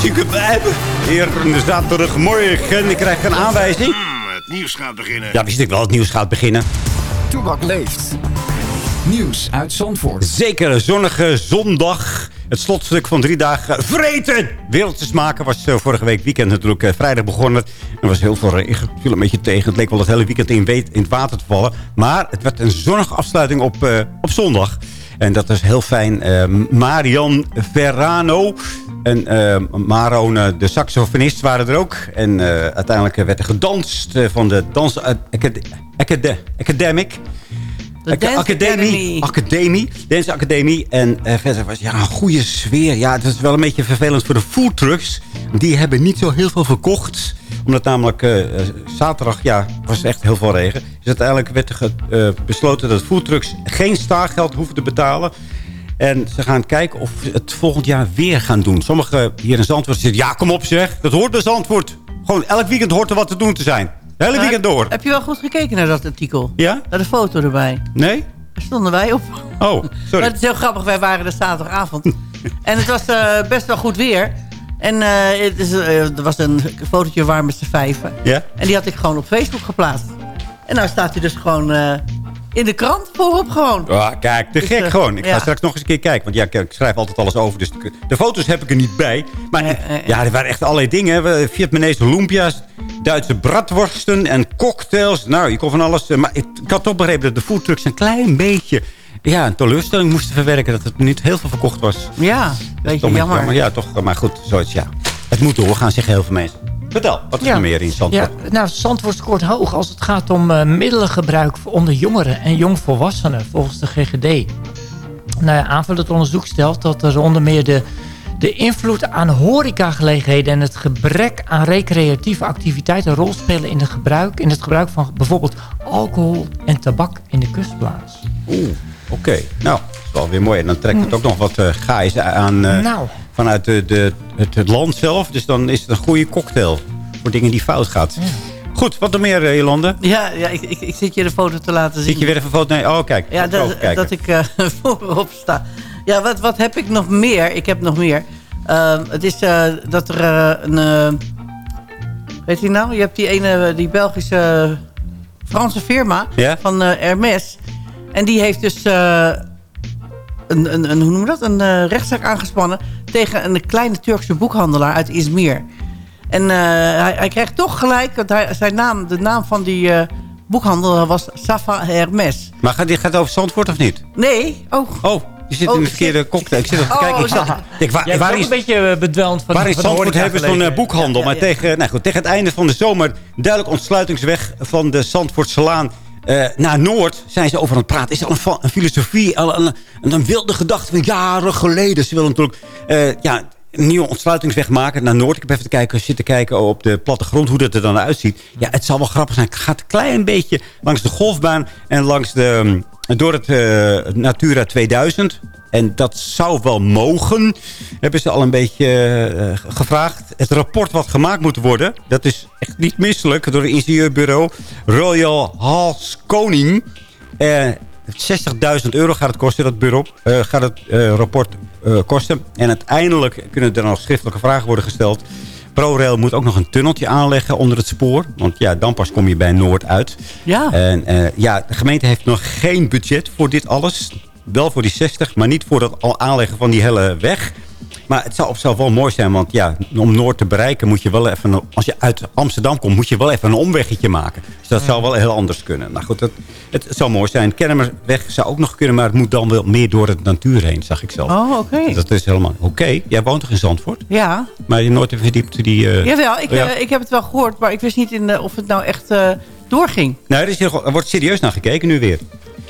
Zieke hebben Hier in de zaterdagmorgen. Ik krijg een aanwijzing. Het nieuws gaat beginnen. Ja, wist ik wel. Het nieuws gaat beginnen. Toebak leeft. Nieuws uit Zandvoort. Zeker een zonnige zondag. Het slotstuk van drie dagen vreten. Wereldse smaken was eh, vorige week weekend natuurlijk eh, vrijdag begonnen. Er was heel veel regen. Het viel een beetje tegen. Het leek wel het hele weekend in, weet- in het water te vallen. Maar het werd een zonnige afsluiting op, eh, op zondag. En dat is heel fijn. Eh, Marian Verrano en eh, Maron, eh, de saxofonist, waren er ook. En eh, uiteindelijk werd er gedanst eh, van de Dans Acad- Acad- Academic. De Ac- Dance Academie. Academy. Academie. Dance Academie. En verder was ja, een goede sfeer. Ja, het is wel een beetje vervelend voor de foodtrucks. Die hebben niet zo heel veel verkocht. Omdat namelijk zaterdag, ja, was echt heel veel regen. Dus uiteindelijk werd er besloten dat foodtrucks geen staargeld hoeven te betalen. En ze gaan kijken of ze het volgend jaar weer gaan doen. Sommigen hier in Zandvoort zeggen, ja, kom op zeg. Dat hoort bij Zandvoort. Gewoon elk weekend hoort er wat te doen te zijn. Het hele weekend door. Heb je wel goed gekeken naar dat artikel? Ja? Naar de foto erbij. Nee? Daar stonden wij op. Oh, sorry. Maar het is heel grappig, wij waren er zaterdagavond. en het was eh, best wel goed weer. En eh, het is, eh, er was een fotootje waar met z'n vijven. Ja? En die had ik gewoon op Facebook geplaatst. En nou staat hij dus gewoon in de krant voorop gewoon. Ja, kijk, te Dus, gek eh, gewoon. Ik ga straks nog eens een keer kijken. Want ja, ik, schrijf altijd alles over. Dus de, de foto's heb ik er niet bij. Maar ja, er waren echt allerlei dingen. Vietnamese lumpia's, Duitse bratworsten en cocktails. Nou, je kon van alles. eh, Maar ik, ik had toch begrepen dat de foodtrucks een klein beetje... Ja, een teleurstelling moesten verwerken. Dat het niet heel veel verkocht was. Ja, weet je, Toch met- jammer. Ja, toch. Maar goed, zoiets, ja. Het moet doorgaan, zeggen heel veel mensen. Vertel, wat is Ja. er meer in Zandvoort? Ja, nou, Zandvoort scoort hoog als het gaat om eh, middelengebruik voor onder jongeren en jongvolwassenen, volgens de GGD. Nou ja, aanvullend onderzoek stelt dat er onder meer de, de invloed aan horecagelegenheden en het gebrek aan recreatieve activiteiten een rol spelen in, de gebruik, in het gebruik van bijvoorbeeld alcohol en tabak in de kustplaats. Oeh, oké. Nou, dat is wel weer mooi. En dan trekt het ook nog wat eh gaais aan eh, Nou. Vanuit de, de, het, het land zelf. Dus dan is het een goede cocktail voor dingen die fout gaat. Goed, wat er meer, eh, Jolande? Ja, ja ik, ik, ik zit je de foto te laten zien. Zit je weer even een foto? Nee, oh kijk. Ja, dat, dat ik eh, voorop sta. Ja, wat, wat heb ik nog meer? Ik heb nog meer. Ehm, het is eh, dat er een... weet je nou? Je hebt die ene, die Belgische Franse firma Ja? van Hermes. En die heeft dus een, een, een, hoe noem dat? een eh, rechtszaak aangespannen... tegen een kleine Turkse boekhandelaar uit Izmir. En eh, hij, hij kreeg toch gelijk... Want hij, zijn naam, de naam van die eh, boekhandelaar was Safa Hermes. Maar gaat dit gaat over Zandvoort of niet? Nee. Oh. Oh, je zit Oh, in de ik verkeerde cocktail. Ik zit even te Oh, kijken. Ik zat, ik, waar, Jij waar is, een beetje bedwelmd van Waar de Zandvoort hebben ze zo'n boekhandel. maar tegen, nou goed, tegen het einde van de zomer... duidelijk ontsluitingsweg van de Zandvoortselaan... eh naar Noord zijn ze over aan het praten. Is al een, filosofie, al een, wilde gedachte van jaren geleden. Ze willen natuurlijk eh, ja, een nieuwe ontsluitingsweg maken naar Noord. Ik heb even te kijken, zitten kijken op de plattegrond hoe dat er dan uitziet. Ja, het zal wel grappig zijn. Het gaat een klein beetje langs de golfbaan en langs de, mm, door het eh, Natura 2000... En dat zou wel mogen. Hebben ze al een beetje eh, gevraagd. Het rapport wat gemaakt moet worden. Dat is echt niet misselijk. Door het ingenieurbureau Royal Hals Koning. Eh 60.000 euro gaat het kosten, dat bureau. eh, gaat het eh, rapport eh, kosten. En uiteindelijk kunnen er nog schriftelijke vragen worden gesteld. ProRail moet ook nog een tunneltje aanleggen onder het spoor. Want ja, dan pas kom je bij Noord uit. Ja. En eh, ja, de gemeente heeft nog geen budget voor dit alles. Wel voor die 60, maar niet voor het al aanleggen van die hele weg. Maar het zou op zichzelf wel mooi zijn, want ja, om Noord te bereiken moet je wel even... Als je uit Amsterdam komt, moet je wel even een omweggetje maken. Dus dat zou wel heel anders kunnen. Nou goed, het, het zou mooi zijn. Kennemerweg zou ook nog kunnen, maar het moet dan wel meer door het natuur heen, zag ik zelf. Oh, oké. Dat is helemaal oké. Jij woont toch in Zandvoort? Ja. Maar je nooit even verdiept die... eh, Jawel, ik, ja. eh, ik heb het wel gehoord, maar ik wist niet in, de- of het nou echt eh, doorging. Nee, er, is er wordt serieus naar gekeken nu weer.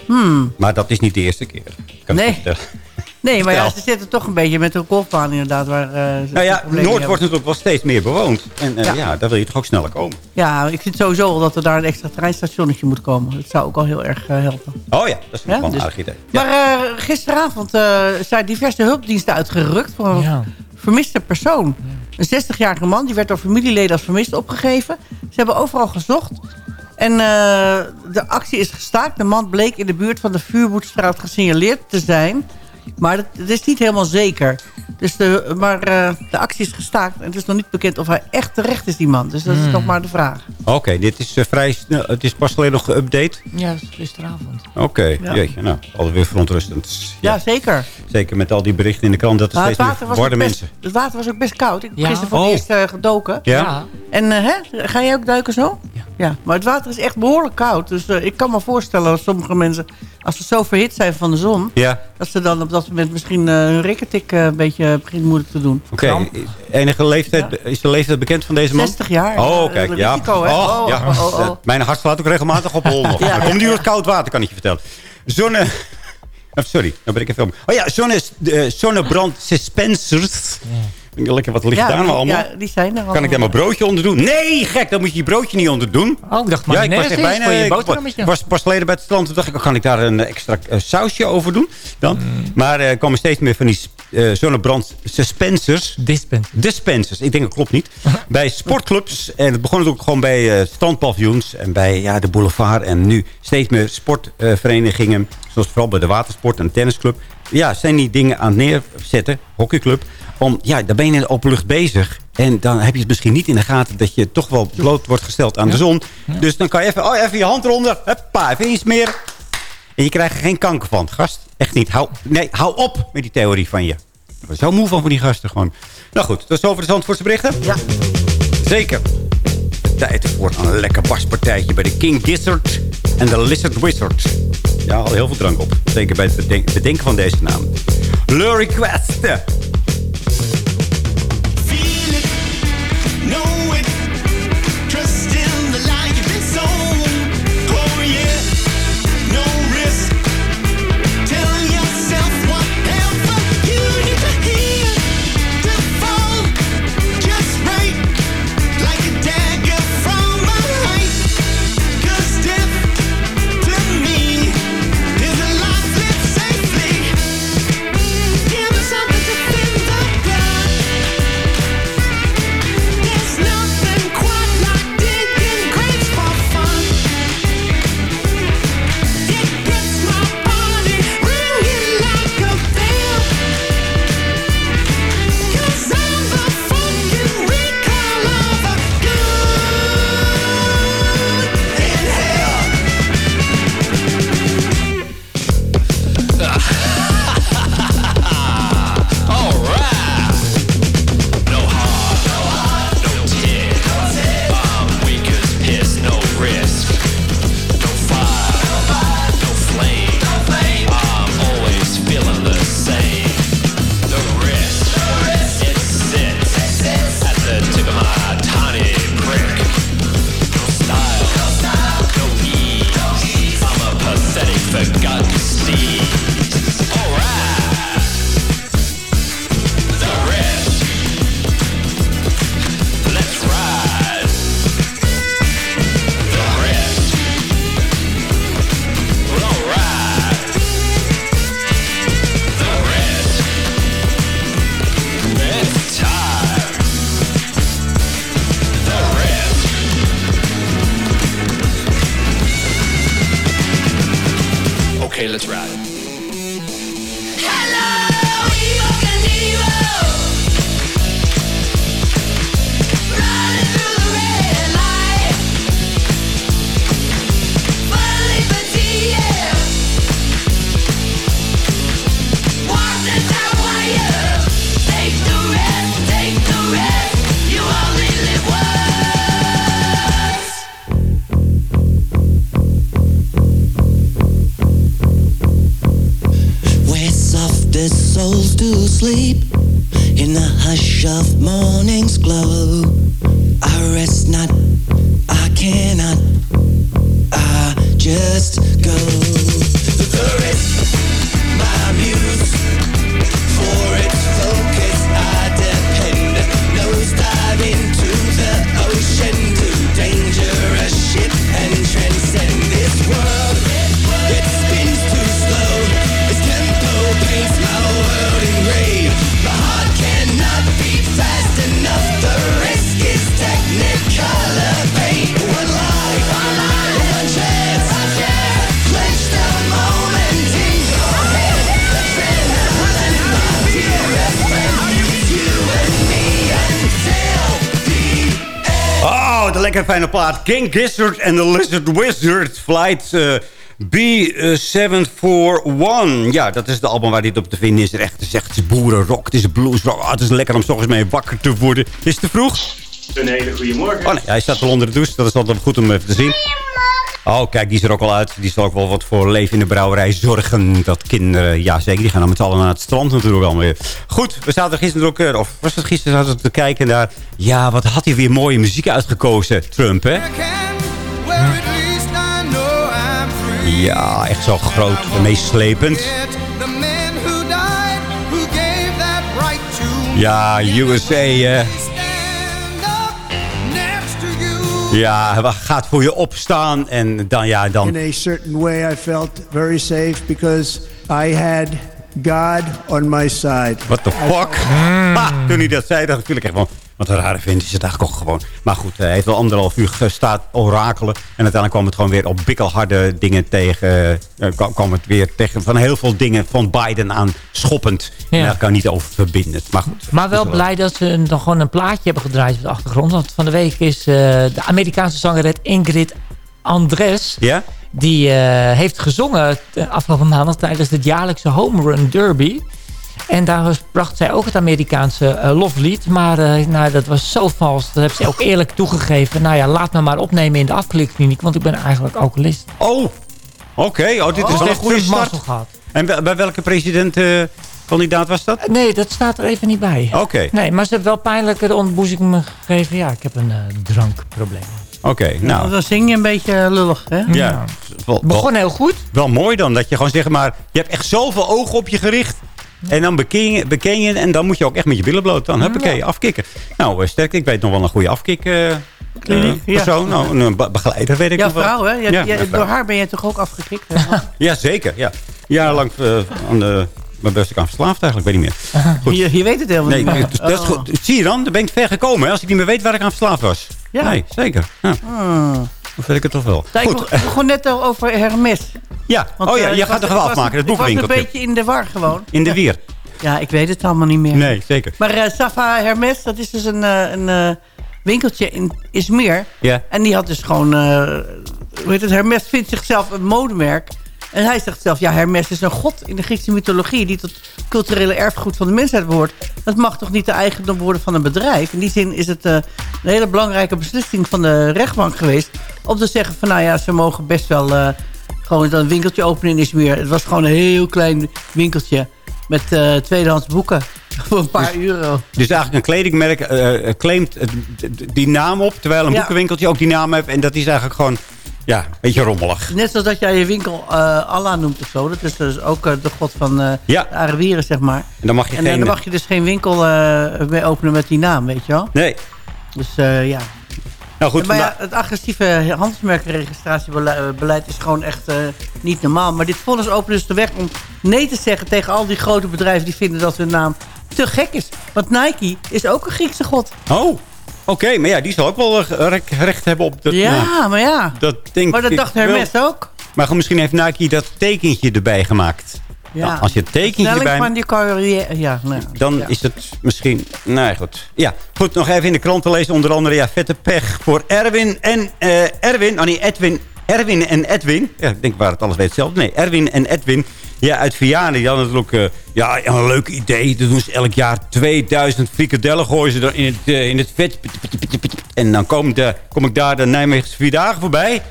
Hmm. Maar dat is niet de eerste keer. Kan Nee. Nee, maar ja, ze zitten toch een beetje met de golfbaan inderdaad. Waar, eh, ze Nou ja, Noord hebben. wordt natuurlijk wel steeds meer bewoond. En Ja. ja. daar wil je toch ook sneller komen. Ja, ik vind sowieso wel dat er daar een extra treinstationnetje moet komen. Dat zou ook al heel erg eh, helpen. Oh ja, dat is Ja, wel een dus- aardig idee. Maar eh, gisteravond eh, zijn diverse hulpdiensten uitgerukt voor een Ja. vermiste persoon. Een 60-jarige man, die werd door familieleden als vermist opgegeven. Ze hebben overal gezocht. En eh, de actie is gestaakt. De man bleek in de buurt van de Vuurwoedstraat gesignaleerd te zijn. Maar dat is niet helemaal zeker. Dus de, maar eh, de actie is gestaakt. En het is nog niet bekend of hij echt terecht is, die man. Dus dat is Hmm. nog maar de vraag. Oké, dit is eh, vrij. Het is pas alleen nog geüpdate. Ja, gisteravond. Oké, Ja. jeetje. Nou, alweer verontrustend. Ja, zeker. Zeker met al die berichten in de krant dat er het steeds water, meer was ook worden best, mensen. het water was ook best koud. Ik heb Ja. gisteren voor Oh. het eerst eh, gedoken. Ja? En eh, hè, ga jij ook duiken zo? Ja. Maar het water is echt behoorlijk koud. Dus eh, ik kan me voorstellen dat sommige mensen... als ze zo verhit zijn van de zon... Ja. dat ze dan op dat moment misschien eh, hun rikketik eh, een beetje beginnen moeilijk te doen. Oké, enige leeftijd, is de leeftijd bekend van deze man? 60 jaar. Oh, Ja, kijk, ja. Oh, Oh, ja. oh, oh, oh. Mijn hart slaat ook regelmatig op hol nog. Ja, ja, komt nu ja. koud water, kan ik je vertellen. Zonne... Oh, sorry, dan ben ik even... Oh ja, zonne, eh, zonnebrand suspensors. Lekker wat ligt Ja, daar nou allemaal? ja, die zijn er Kan ik daar allemaal. mijn broodje onder doen? Nee, gek, dan moet je je broodje niet onder doen. Oh, ik dacht Ja, ik was echt bijna... voor je ik boterhammetje. was pas geleden bij het strand. Toen dacht ik, oh, kan ik daar een extra eh, sausje over doen? Dan? Mm. Maar eh, er komen steeds meer van die eh zonnebrand suspensors. Dispensers. Dispensers. Ik denk dat klopt niet. bij sportclubs. En het begon natuurlijk gewoon bij eh strandpaviljoens. En bij ja, de boulevard. En nu steeds meer sportverenigingen. zoals vooral bij de watersport en de tennisclub. Ja, zijn die dingen aan het neerzetten. Hockeyclub. Om, ja, dan ben je in de open lucht bezig. En dan heb je het misschien niet in de gaten dat je toch wel bloot wordt gesteld aan de zon. Dus dan kan je even, oh, even je hand eronder. Huppa, even iets meer. En je krijgt er geen kanker van, gast. Echt niet. Hou, nee, hou op met die theorie van je. Ik ben zo moe van van die gasten gewoon. Nou goed, dat is over de Zandvoortse berichten? Ja. Zeker. Tijd voor een lekker baspartijtje bij de King Gizzard en de Lizard Wizard. Ja, al heel veel drank op. Zeker bij het beden- bedenken van deze naam. Le Request. Lekker fijne plaat. King Gizzard en the Lizard Wizard. Flight eh, B741. Ja, dat is de album waar dit op te vinden is. Echt, het is echt boerenrock, het is bluesrock. Oh, het is lekker om s ochtends mee wakker te worden. Is het te vroeg? Een hele goede morgen. Oh nee, hij staat al onder de douche. Dat is altijd goed om even te zien. Oh, kijk, die is er ook al uit. Die zal ook wel wat voor leven in de brouwerij zorgen. Dat kinderen, ja zeker, die gaan dan met z'n allen naar het strand natuurlijk alweer. Goed, we zaten gisteren ook, eh, of was het gisteren, zaten we te kijken naar... Ja, wat had hij weer mooie muziek uitgekozen, Trump, hè? Ja, echt zo groot en meeslepend. Ja, USA, hè. Ja, hij gaat voor je opstaan en dan, ja, dan... In a certain way, I felt very safe because I had God on my side. What the fuck? Ha, toen hij dat zei, dacht ik echt van... Wat een rare vent is het eigenlijk ook gewoon. Maar goed, hij heeft wel anderhalf uur gestaan orakelen. En uiteindelijk kwam het gewoon weer op bikkelharde dingen tegen. eh, kwam het weer tegen van heel veel dingen van Biden aan schoppend. Ja. En daar kan niet over verbinden. Maar goed. Maar wel blij dat ze dan gewoon een plaatje hebben gedraaid op de achtergrond. Want van de week is eh, de Amerikaanse zangeres Ingrid Andres... Ja? die eh, heeft gezongen afgelopen maandag tijdens het jaarlijkse Home Run Derby. En daar bracht zij ook het Amerikaanse eh, loflied. Maar eh, nou, dat was zo vals. Dat heeft ze ook eerlijk toegegeven. Nou ja, laat me maar opnemen in de afklikkliniek. Want ik ben eigenlijk alcoholist. Oh, oké. Oh, dit is Oh, wel een goede start. gehad. En bij, welke president-kandidaat was dat? Nee, dat staat er even niet bij. Oké. Nee, maar ze heeft wel pijnlijke de ontboezeming gegeven. Ja, ik heb een eh, drankprobleem. Oké, nou. Dan zing je een beetje lullig, hè? Ja. Wel, Begon heel goed. Wel mooi dan, dat je gewoon zeg maar... Je hebt echt zoveel ogen op je gericht. En dan beken je, beken je en dan moet je ook echt met je billen bloot. Dan huppakee, afkicken. Nou, eh, sterk, ik weet nog wel een goede afkik Kliniek, ja. persoon. Nou, een be- begeleider weet ik wel. vrouw, hè? Je- Ja, je- mijn door vrouw. haar ben je toch ook afgekikt? Ja, zeker. Ja. Jarenlang eh, aan de, mijn best aan verslaafd eigenlijk, weet ik niet meer. Goed. Je, je weet het helemaal Nee, niet dat is Oh. goed. Zie je dan? Dan ben ik ver gekomen. Hè? Als ik niet meer weet waar ik aan verslaafd was. Ja. Nee, zeker. Ja, Ah. Dan weet ik het toch wel. Nou, ik Goed. begon- begon net al over Hermes. Ja, Want, oh ja, eh, je ik gaat er wel ik afmaken. Het Ik was een beetje in de war gewoon. In de weer. Ja, ik weet het allemaal niet meer. Nee, zeker. Maar eh, Safa Hermes, dat is dus een, eh, een winkeltje in Izmir. Ja. En die had dus gewoon... eh hoe heet het? Hermes vindt zichzelf een modemerk. En hij zegt zelf, ja, Hermes is een god in de Griekse mythologie... die tot culturele erfgoed van de mensheid behoort. Dat mag toch niet de eigendom worden van een bedrijf? In die zin is het eh, een hele belangrijke beslissing van de rechtbank geweest... om te zeggen van, nou ja, ze mogen best wel... eh, gewoon een winkeltje openen in Izmir. Het was gewoon een heel klein winkeltje met eh, tweedehands boeken voor een paar euro. Dus eigenlijk een kledingmerk claimt die naam op... terwijl een Ja. boekenwinkeltje ook die naam heeft. En dat is eigenlijk gewoon ja, een beetje rommelig. Net zoals dat jij je winkel eh, Allah noemt of zo. Dat is dus ook eh, de god van Ja. de Arabieren, zeg maar. En dan mag je En geen... dan mag je dus geen winkel mee openen met die naam, weet je wel. Nee. Dus ja. Nou goed, maar ja, het agressieve handelsmerkenregistratiebeleid is gewoon echt niet normaal. Maar dit vonnis opent dus de weg om nee te zeggen tegen al die grote bedrijven die vinden dat hun naam te gek is. Want Nike is ook een Griekse god. Oh, oké. maar ja, die zal ook wel eh, recht hebben op dat ja, naam. maar ja. Dat denk Maar dat dacht wel. Hermes ook. Maar goed, misschien heeft Nike dat tekentje erbij gemaakt. Ja. Nou, als je het tekentje erbij... van die carrière. Ja, nou. Dan Ja. is het misschien... Nee, goed. Ja, goed. Nog even in de krant te lezen. Onder andere, ja, vette pech voor Erwin en... eh, Erwin, oh nee, Edwin. Erwin en Edwin. Ja, ik denk waar het alles weet hetzelfde. Nee, Erwin en Edwin. Ja, uit Vianen. Die hadden natuurlijk... eh, ja, een leuk idee. Dan doen ze elk jaar 2000 frikadellen gooien ze dan in het, eh, in het vet. En dan kom, de, kom ik daar de Nijmeegse Vierdagen voorbij.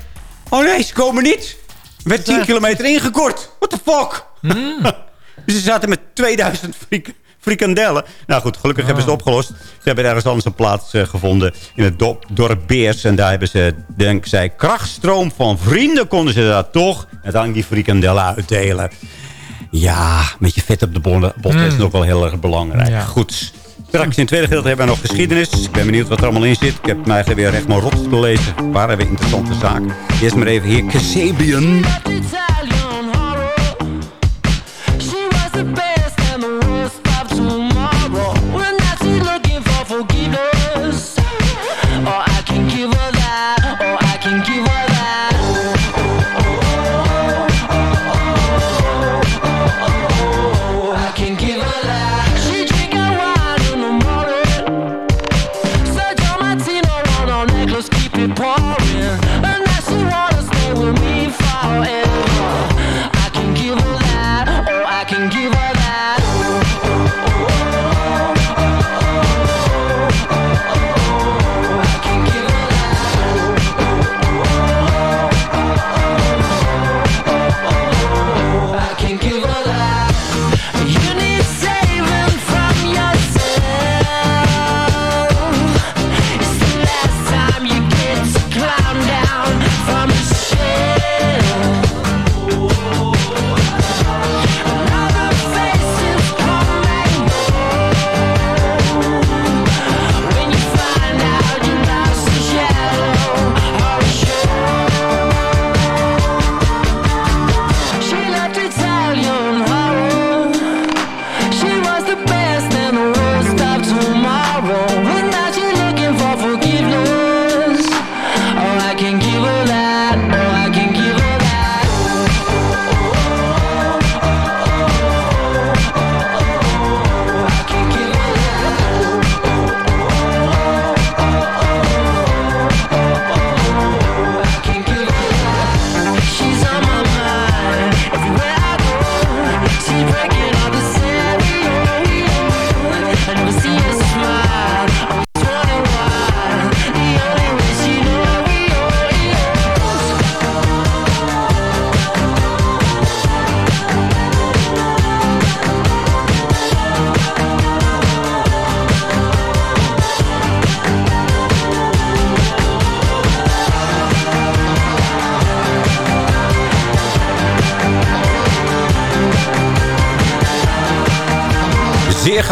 Oh nee, ze komen niet. Werd 10 kilometer ingekort. What the fuck? Dus ze zaten met 2000 frik frikandellen. Nou goed, gelukkig hebben ze Ah. het opgelost. Ze hebben ergens anders een plaats eh, gevonden in het do- dorp Beers. En daar hebben ze, dankzij krachtstroom van vrienden... konden ze daar toch uiteindelijk die frikandellen uitdelen. Ja, met je vet op de botten botten Mm. is ook wel heel erg belangrijk. Ja. Goed. Straks in het tweede gedeelte hebben we nog geschiedenis. Ik ben benieuwd wat er allemaal in zit. Ik heb mij weer recht maar rot te lezen. Waar hebben we interessante zaken. Eerst maar even hier Kasabian.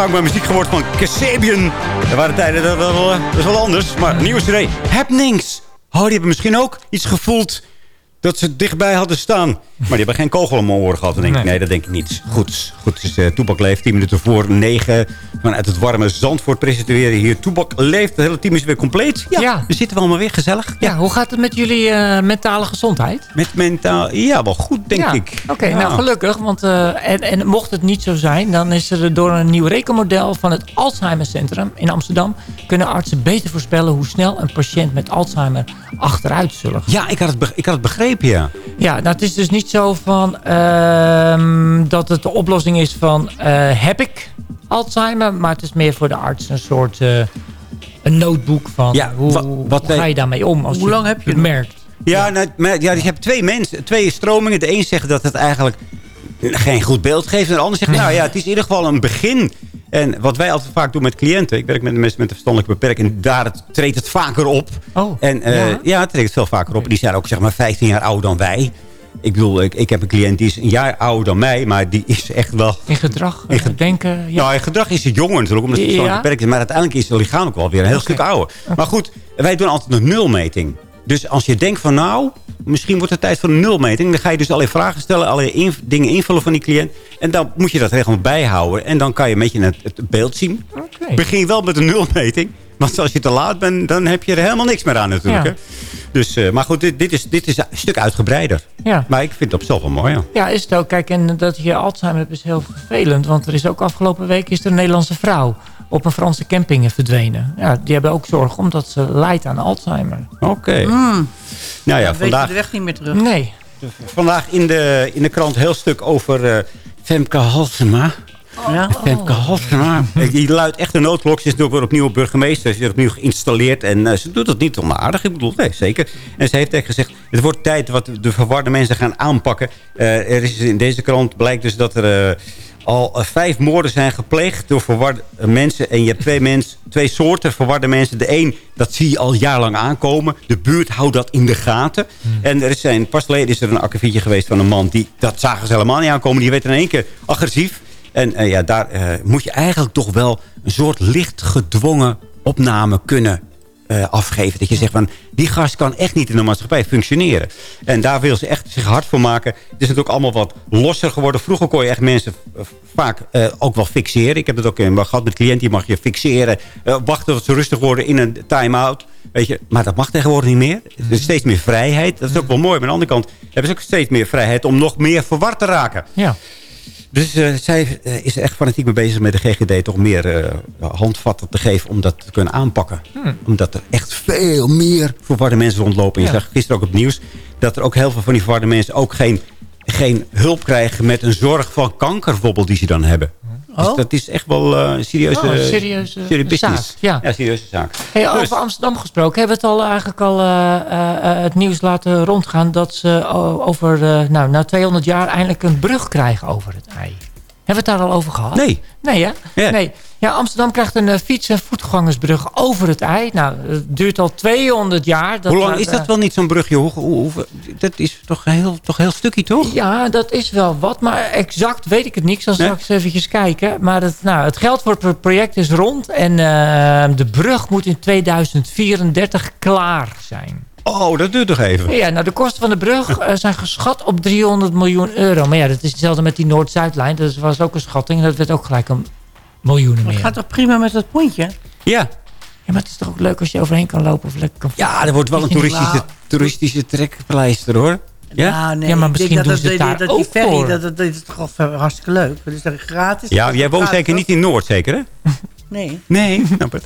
Gangbaar muziek geworden van Kasabian. Er waren tijden dat wel, eh, dat is wel anders. Maar nieuwe CD. Happenings. Oh, die hebben misschien ook iets gevoeld dat ze dichtbij hadden staan. Maar die hebben geen kogel om mijn oren gehad. Dan denk ik, Nee. nee, dat denk ik niet. Goed, goed dus, uh, Toepak leeft. 10 minuten voor 9. Vanuit het warme Zandvoort presenteren hier. Toepak leeft. Het hele team is weer compleet. Ja, Ja. we zitten wel maar weer gezellig. Ja, hoe gaat het met jullie eh, mentale gezondheid? Met mentaal, ja, wel goed, denk Ja, ik. Oké, nou gelukkig. Want, eh, en, en mocht het niet zo zijn, dan is er door een nieuw rekenmodel van het Alzheimer Centrum in Amsterdam... kunnen artsen beter voorspellen hoe snel een patiënt met Alzheimer achteruit zullen gaan. Ja, ik had, het ik had het begrepen, ja. Ja, nou, het is dus niet zo van ehm, dat het de oplossing is van eh, heb ik Alzheimer, maar het is meer voor de arts een soort eh, een notebook van Ja, hoe, wa- wat hoe ga je daarmee om als Hoe je lang heb je het merkt. Ja, nou, maar, ja, je hebt twee mensen, twee stromingen. De een zegt dat het eigenlijk geen goed beeld geeft. En de ander zegt, nou ja, het is in ieder geval een begin. En wat wij altijd vaak doen met cliënten. Ik werk met mensen met een verstandelijke beperking. En daar het, treedt het vaker op. Oh, en eh, ja? ja? het treedt het veel vaker op. Die zijn ook zeg maar 15 jaar ouder dan wij. Ik bedoel, ik, ik heb een cliënt die is een jaar ouder dan mij. Maar die is echt wel... In gedrag, In eh, ge- denken. Ja. Nou, in gedrag is het jonger natuurlijk, omdat het Ja. beperkt is. Maar uiteindelijk is het lichaam ook wel weer een heel stuk ouder. Maar goed, wij doen altijd een nulmeting. Dus als je denkt van nou, misschien wordt het tijd voor een nulmeting. Dan ga je dus allerlei vragen stellen, allerlei inv- dingen invullen van die cliënt. En dan moet je dat regelmatig bijhouden. En dan kan je een beetje het, het beeld zien. Begin wel met een nulmeting. Want als je te laat bent, dan heb je er helemaal niks meer aan natuurlijk. Ja. Hè? Dus, eh, maar goed, dit, dit, is, dit is een stuk uitgebreider. Ja. Maar ik vind het op zich wel mooi, ja. Ja, is het ook. Kijk, en dat je Alzheimer hebt is heel vervelend. Want er is ook afgelopen week is er een Nederlandse vrouw op een Franse camping verdwenen. Ja, die hebben ook zorg omdat ze lijdt aan Alzheimer. Oké. Mm, Nou ja, dan weet je vandaag... de weg niet meer terug. Nee. Vandaag in de, in de krant heel stuk over eh, Femke Halsema. Ja? Femke Halsema. Die luidt echt een noodklok. Ze is ook weer opnieuw burgemeester. Ze is opnieuw geïnstalleerd. En eh, ze doet het niet onaardig. Ik bedoel, nee, zeker. En ze heeft echt gezegd... Het wordt tijd wat de verwarde mensen gaan aanpakken. Eh, er is in deze krant blijkt dus dat er... eh, al vijf moorden zijn gepleegd door verwarde mensen. En je hebt twee, mens, twee soorten verwarde mensen. De een, dat zie je al jarenlang aankomen. De buurt houdt dat in de gaten. En er is zijn, pas geleden is er een akkefietje geweest van een man... Die, dat zagen ze helemaal niet aankomen. Die werd in één keer agressief. En eh, ja, daar eh, moet je eigenlijk toch wel een soort licht gedwongen opname kunnen eh, afgeven. Dat je zegt van, die gast kan echt niet in de maatschappij functioneren. En daar wil ze echt zich hard voor maken. Het is natuurlijk allemaal wat losser geworden. Vroeger kon je echt mensen vaak ook wel fixeren. Ik heb het ook in, gehad met cliënten. Die mag je fixeren. wachten tot ze rustig worden in een time-out. Weet je, maar dat mag tegenwoordig niet meer. Er is steeds meer vrijheid. Dat is ook wel mooi. Maar aan de andere kant hebben ze ook steeds meer vrijheid... om nog meer verward te raken. Ja. Dus eh, zij eh, is er echt fanatiek mee bezig met de GGD... toch meer eh, handvatten te geven om dat te kunnen aanpakken. Hmm. Omdat er echt veel meer verwarde mensen rondlopen. En je Ja. zag gisteren ook op het nieuws... dat er ook heel veel van die verwarde mensen... ook geen, geen hulp krijgen met een zorg van kanker bijvoorbeeld... die ze dan hebben. Dus Oh. dat is echt wel eh, een serieuze, Oh, een serieuze serieuze business. zaak, ja. ja, serieuze zaak. Hey, over Dus- Amsterdam gesproken. Hebben we het al eigenlijk al eh, eh, het nieuws laten rondgaan... dat ze over, nou, na 200 jaar eindelijk een brug krijgen over het ei? Hebben we het daar al over gehad? Nee. Nee, hè? Ja. Nee. Ja, Amsterdam krijgt een eh, fiets- en voetgangersbrug over het ei. Nou, het duurt al 200 jaar. Dat Hoe lang is dat eh, wel niet zo'n brugje? Hoe, hoe, hoe- dat is toch een heel, toch heel stukje, toch? Ja, dat is wel wat. Maar exact weet ik het niet. Ik zal Nee? straks eventjes kijken. Maar het, nou, het geld voor het project is rond. En eh, de brug moet in 2034 klaar zijn. Oh, dat duurt toch even. Ja, nou, de kosten van de brug zijn geschat op 300 miljoen euro. Maar ja, dat is hetzelfde met die Noord-Zuidlijn. Dat was ook een schatting. Dat werd ook gelijk een miljoenen Het meer. gaat toch prima met dat pontje? Ja. Ja, maar het is toch ook leuk als je overheen kan lopen of lekker kan Ja, er wordt wel een toeristische, toeristische trekpleister, hoor. Ja? Nou, nee, Ja, maar misschien dat, doen dat, ze het dat, daar dat ook die ferry, voor. dat, dat, dat is toch hartstikke leuk. Dat is gratis? Ja, jij woont zeker niet in Noord, zeker, hè? Nee. Nee, snap het.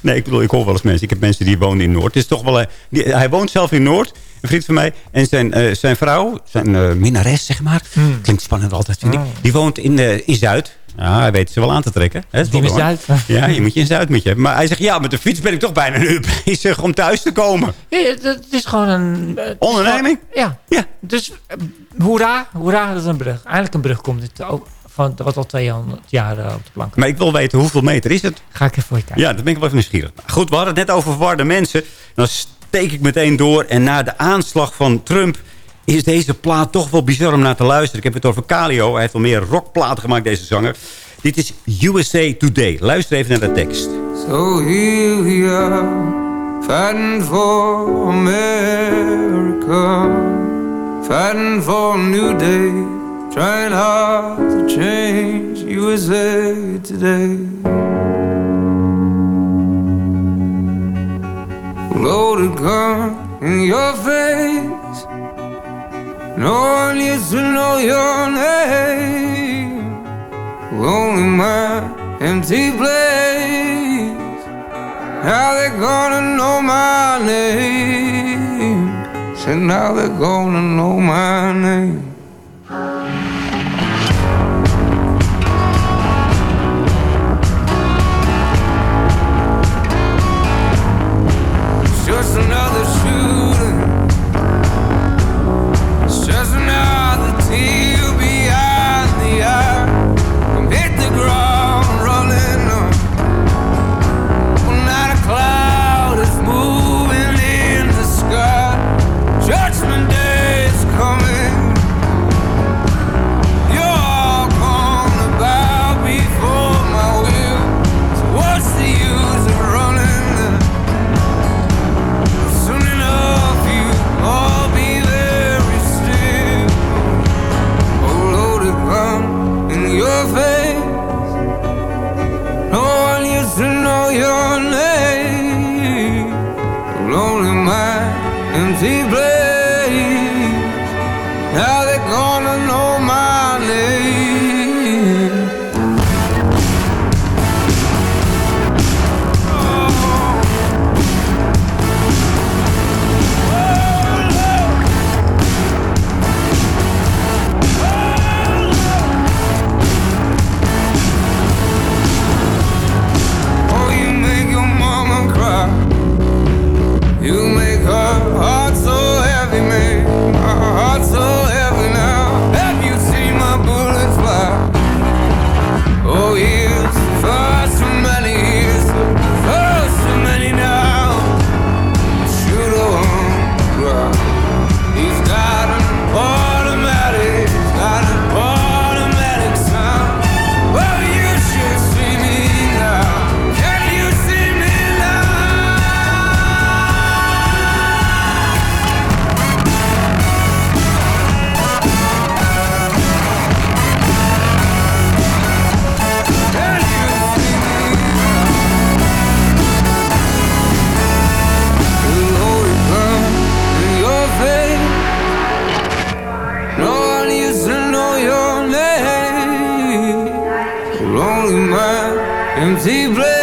Nee, ik bedoel, ik hoor wel eens mensen. Ik heb mensen die wonen in Noord. Het is toch wel... eh, die, hij woont zelf in Noord, een vriend van mij. En zijn, eh, zijn vrouw, zijn eh, minnares, zeg maar. Hmm. Klinkt spannend altijd, vind ik. Oh. Die woont in, in Zuid. Ja, hij weet ze wel aan te trekken. Hè? Is Die. Zuid. Ja, je moet je in Zuid moet je hebben. Maar hij zegt, ja, met de fiets ben ik toch bijna een uur bezig om thuis te komen. Ja, ja, dat is gewoon een... eh, het Onderneming? Ja. Ja. Dus eh, hoera, hoera, dat is een brug. Eindelijk een brug komt het ook van wat al 200 jaar eh, op de plank. Maar ik wil weten, hoeveel meter is het? Ga ik even voor je kijken. Ja, dat ben ik wel even nieuwsgierig. Goed, we hadden het net over verwarde mensen. Dan steek ik meteen door. En na de aanslag van Trump is deze plaat toch wel bizar om naar te luisteren. Ik heb het over Calio. Hij heeft al meer rockplaten gemaakt, deze zanger. Dit is USA Today. Luister even naar de tekst. So here we are, fighting for America, fighting for a new day, trying hard to change USA today. Loaded gun in your face, no one needs to know your name. Lonely man, empty place. Now they're gonna know my name. Said now they're gonna know my name. Empty place.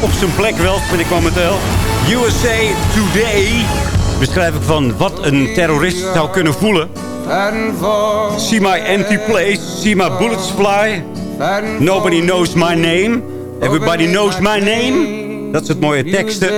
Op zijn plek wel, vind ik momenteel. USA Today. Beschrijf ik van wat een terrorist zou kunnen voelen. See my empty place. See my bullets fly. Nobody knows my name. Everybody knows my name. Dat is het mooie teksten.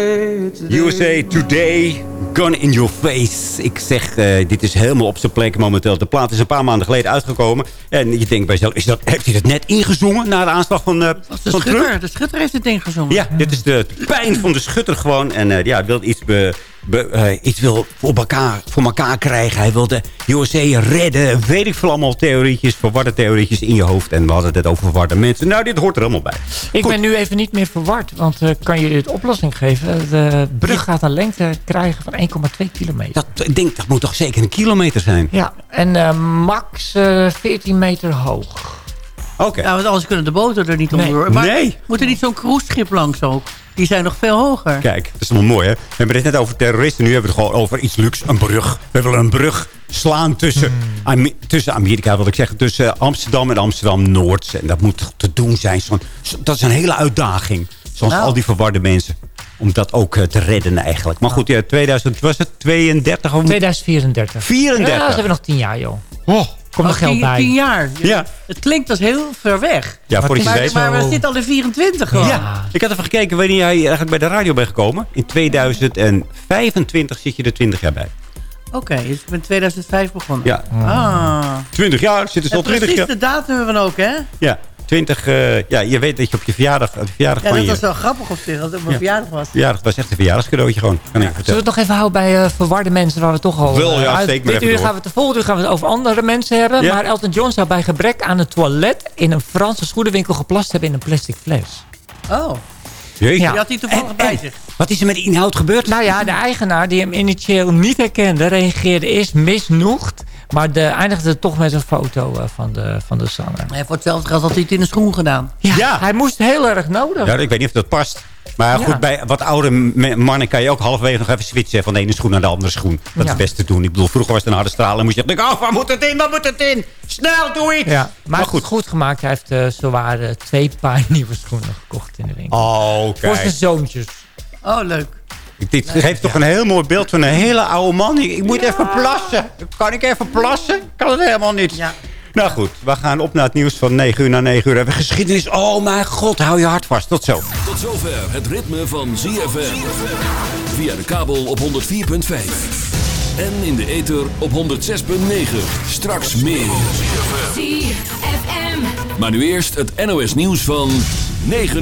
USA Today. Gun in your face. Ik zeg, eh, dit is helemaal op zijn plek momenteel. De plaat is een paar maanden geleden uitgekomen. En je denkt bij jezelf, is dat, heeft hij dat net ingezongen na de aanslag van, eh De van Trump? schutter, de schutter heeft het ding gezongen. Ja, dit is de pijn van de schutter gewoon. En eh, ja, wil iets, be, eh, iets wil voor elkaar, voor elkaar krijgen. Hij wil de USA redden. Weet ik veel allemaal theorietjes, verwarde theorietjes in je hoofd. En we hadden het over verwarde mensen. Nou, dit hoort er allemaal bij. Ik ben nu even niet meer verward. Want eh, kan je dit oplossing geven? De brug gaat een lengte krijgen van 1,2 kilometer. Dat, ik denk, dat moet toch zeker een kilometer zijn? Ja, en eh, max eh 14 meter hoog. Oké. Ja, want anders kunnen de boten er niet Nee. onder. Maar Nee. moet er niet zo'n cruiseschip langs ook? Die zijn nog veel hoger. Kijk, dat is wel mooi, hè? We hebben het net over terroristen. Nu hebben we het gewoon over iets luxe. Een brug. We willen een brug slaan tussen, Ame- tussen Amerika, wil ik zeggen. Tussen Amsterdam en Amsterdam-Noord. En dat moet te doen zijn. Zo- dat is een hele uitdaging. Zoals Nou. al die verwarde mensen. Om dat ook eh, te redden eigenlijk. Maar goed, ja, 2000, was het 32? Of 2034. 34. Ja, ze hebben nog 10 jaar, joh. Oh, Komt nog geld tien, bij. tien jaar. Ja. Het klinkt als heel ver weg. Ja, voor maar, weet. maar we zitten al in 24 gewoon. Ja, ik had even gekeken wanneer jij eigenlijk bij de radio bent gekomen. In 2025 zit je er 20 jaar bij. Oké, dus ik ben in 2005 begonnen. Ja. Ah. 20 jaar, zitten ze al En 20 precies jaar. de datum hebben we dan ook, hè? Ja, 20, eh, ja, je weet dat je op je verjaardag, op verjaardag Ja, dat je was wel grappig op zich, dat het op mijn Ja. verjaardag was. verjaardag was echt een verjaardagscadeautje gewoon. Kan ik Zullen we het nog even houden bij eh, verwarde mensen waar we het toch al... Wel, eh, ja, uit- steek maar Dit uur door. gaan we het de volgende uur gaan we het over andere mensen hebben. Ja. Maar Elton John zou bij gebrek aan een toilet in een Franse schoenenwinkel geplast hebben in een plastic fles. Oh, Jeetje. Ja. die had hij toevallig bij zich. Wat is er met de inhoud gebeurd? Nou ja, de eigenaar die hem initieel niet herkende, reageerde eerst misnoegd. Maar de, eindigde toch met een foto eh, van, de, van de zanger. Hij voor hetzelfde geld had hij het in de schoen gedaan. Ja, Ja. hij moest heel erg nodig. Ja, ik weet niet of dat past. Maar Ja. goed, bij wat oude mannen kan je ook halverwege nog even switchen van de ene schoen naar de andere schoen. Dat is Ja. het beste te doen. Ik bedoel, vroeger was het een harde straal en moest je denken, oh, waar moet het in, waar moet het in? Snel, doe iets! Ja, maar, Maar goed. goed. het goed gemaakt. Hij heeft uh, zowaar eh, twee paar nieuwe schoenen gekocht in de winkel. Oh, Voor zijn zoontjes. Oh, leuk. Dit geeft toch een heel mooi beeld van een hele oude man. Ik, ik moet even plassen. Kan ik even plassen? Kan het helemaal niet. Ja. Nou goed, we gaan op naar het nieuws van 9 uur naar 9 uur. Hebben we geschiedenis. Oh mijn god, hou je hart vast. Tot zo. Tot zover het ritme van ZFM. Via de kabel op 104.5. En in de ether op 106.9. Straks meer. ZFM. Maar nu eerst het NOS nieuws van 9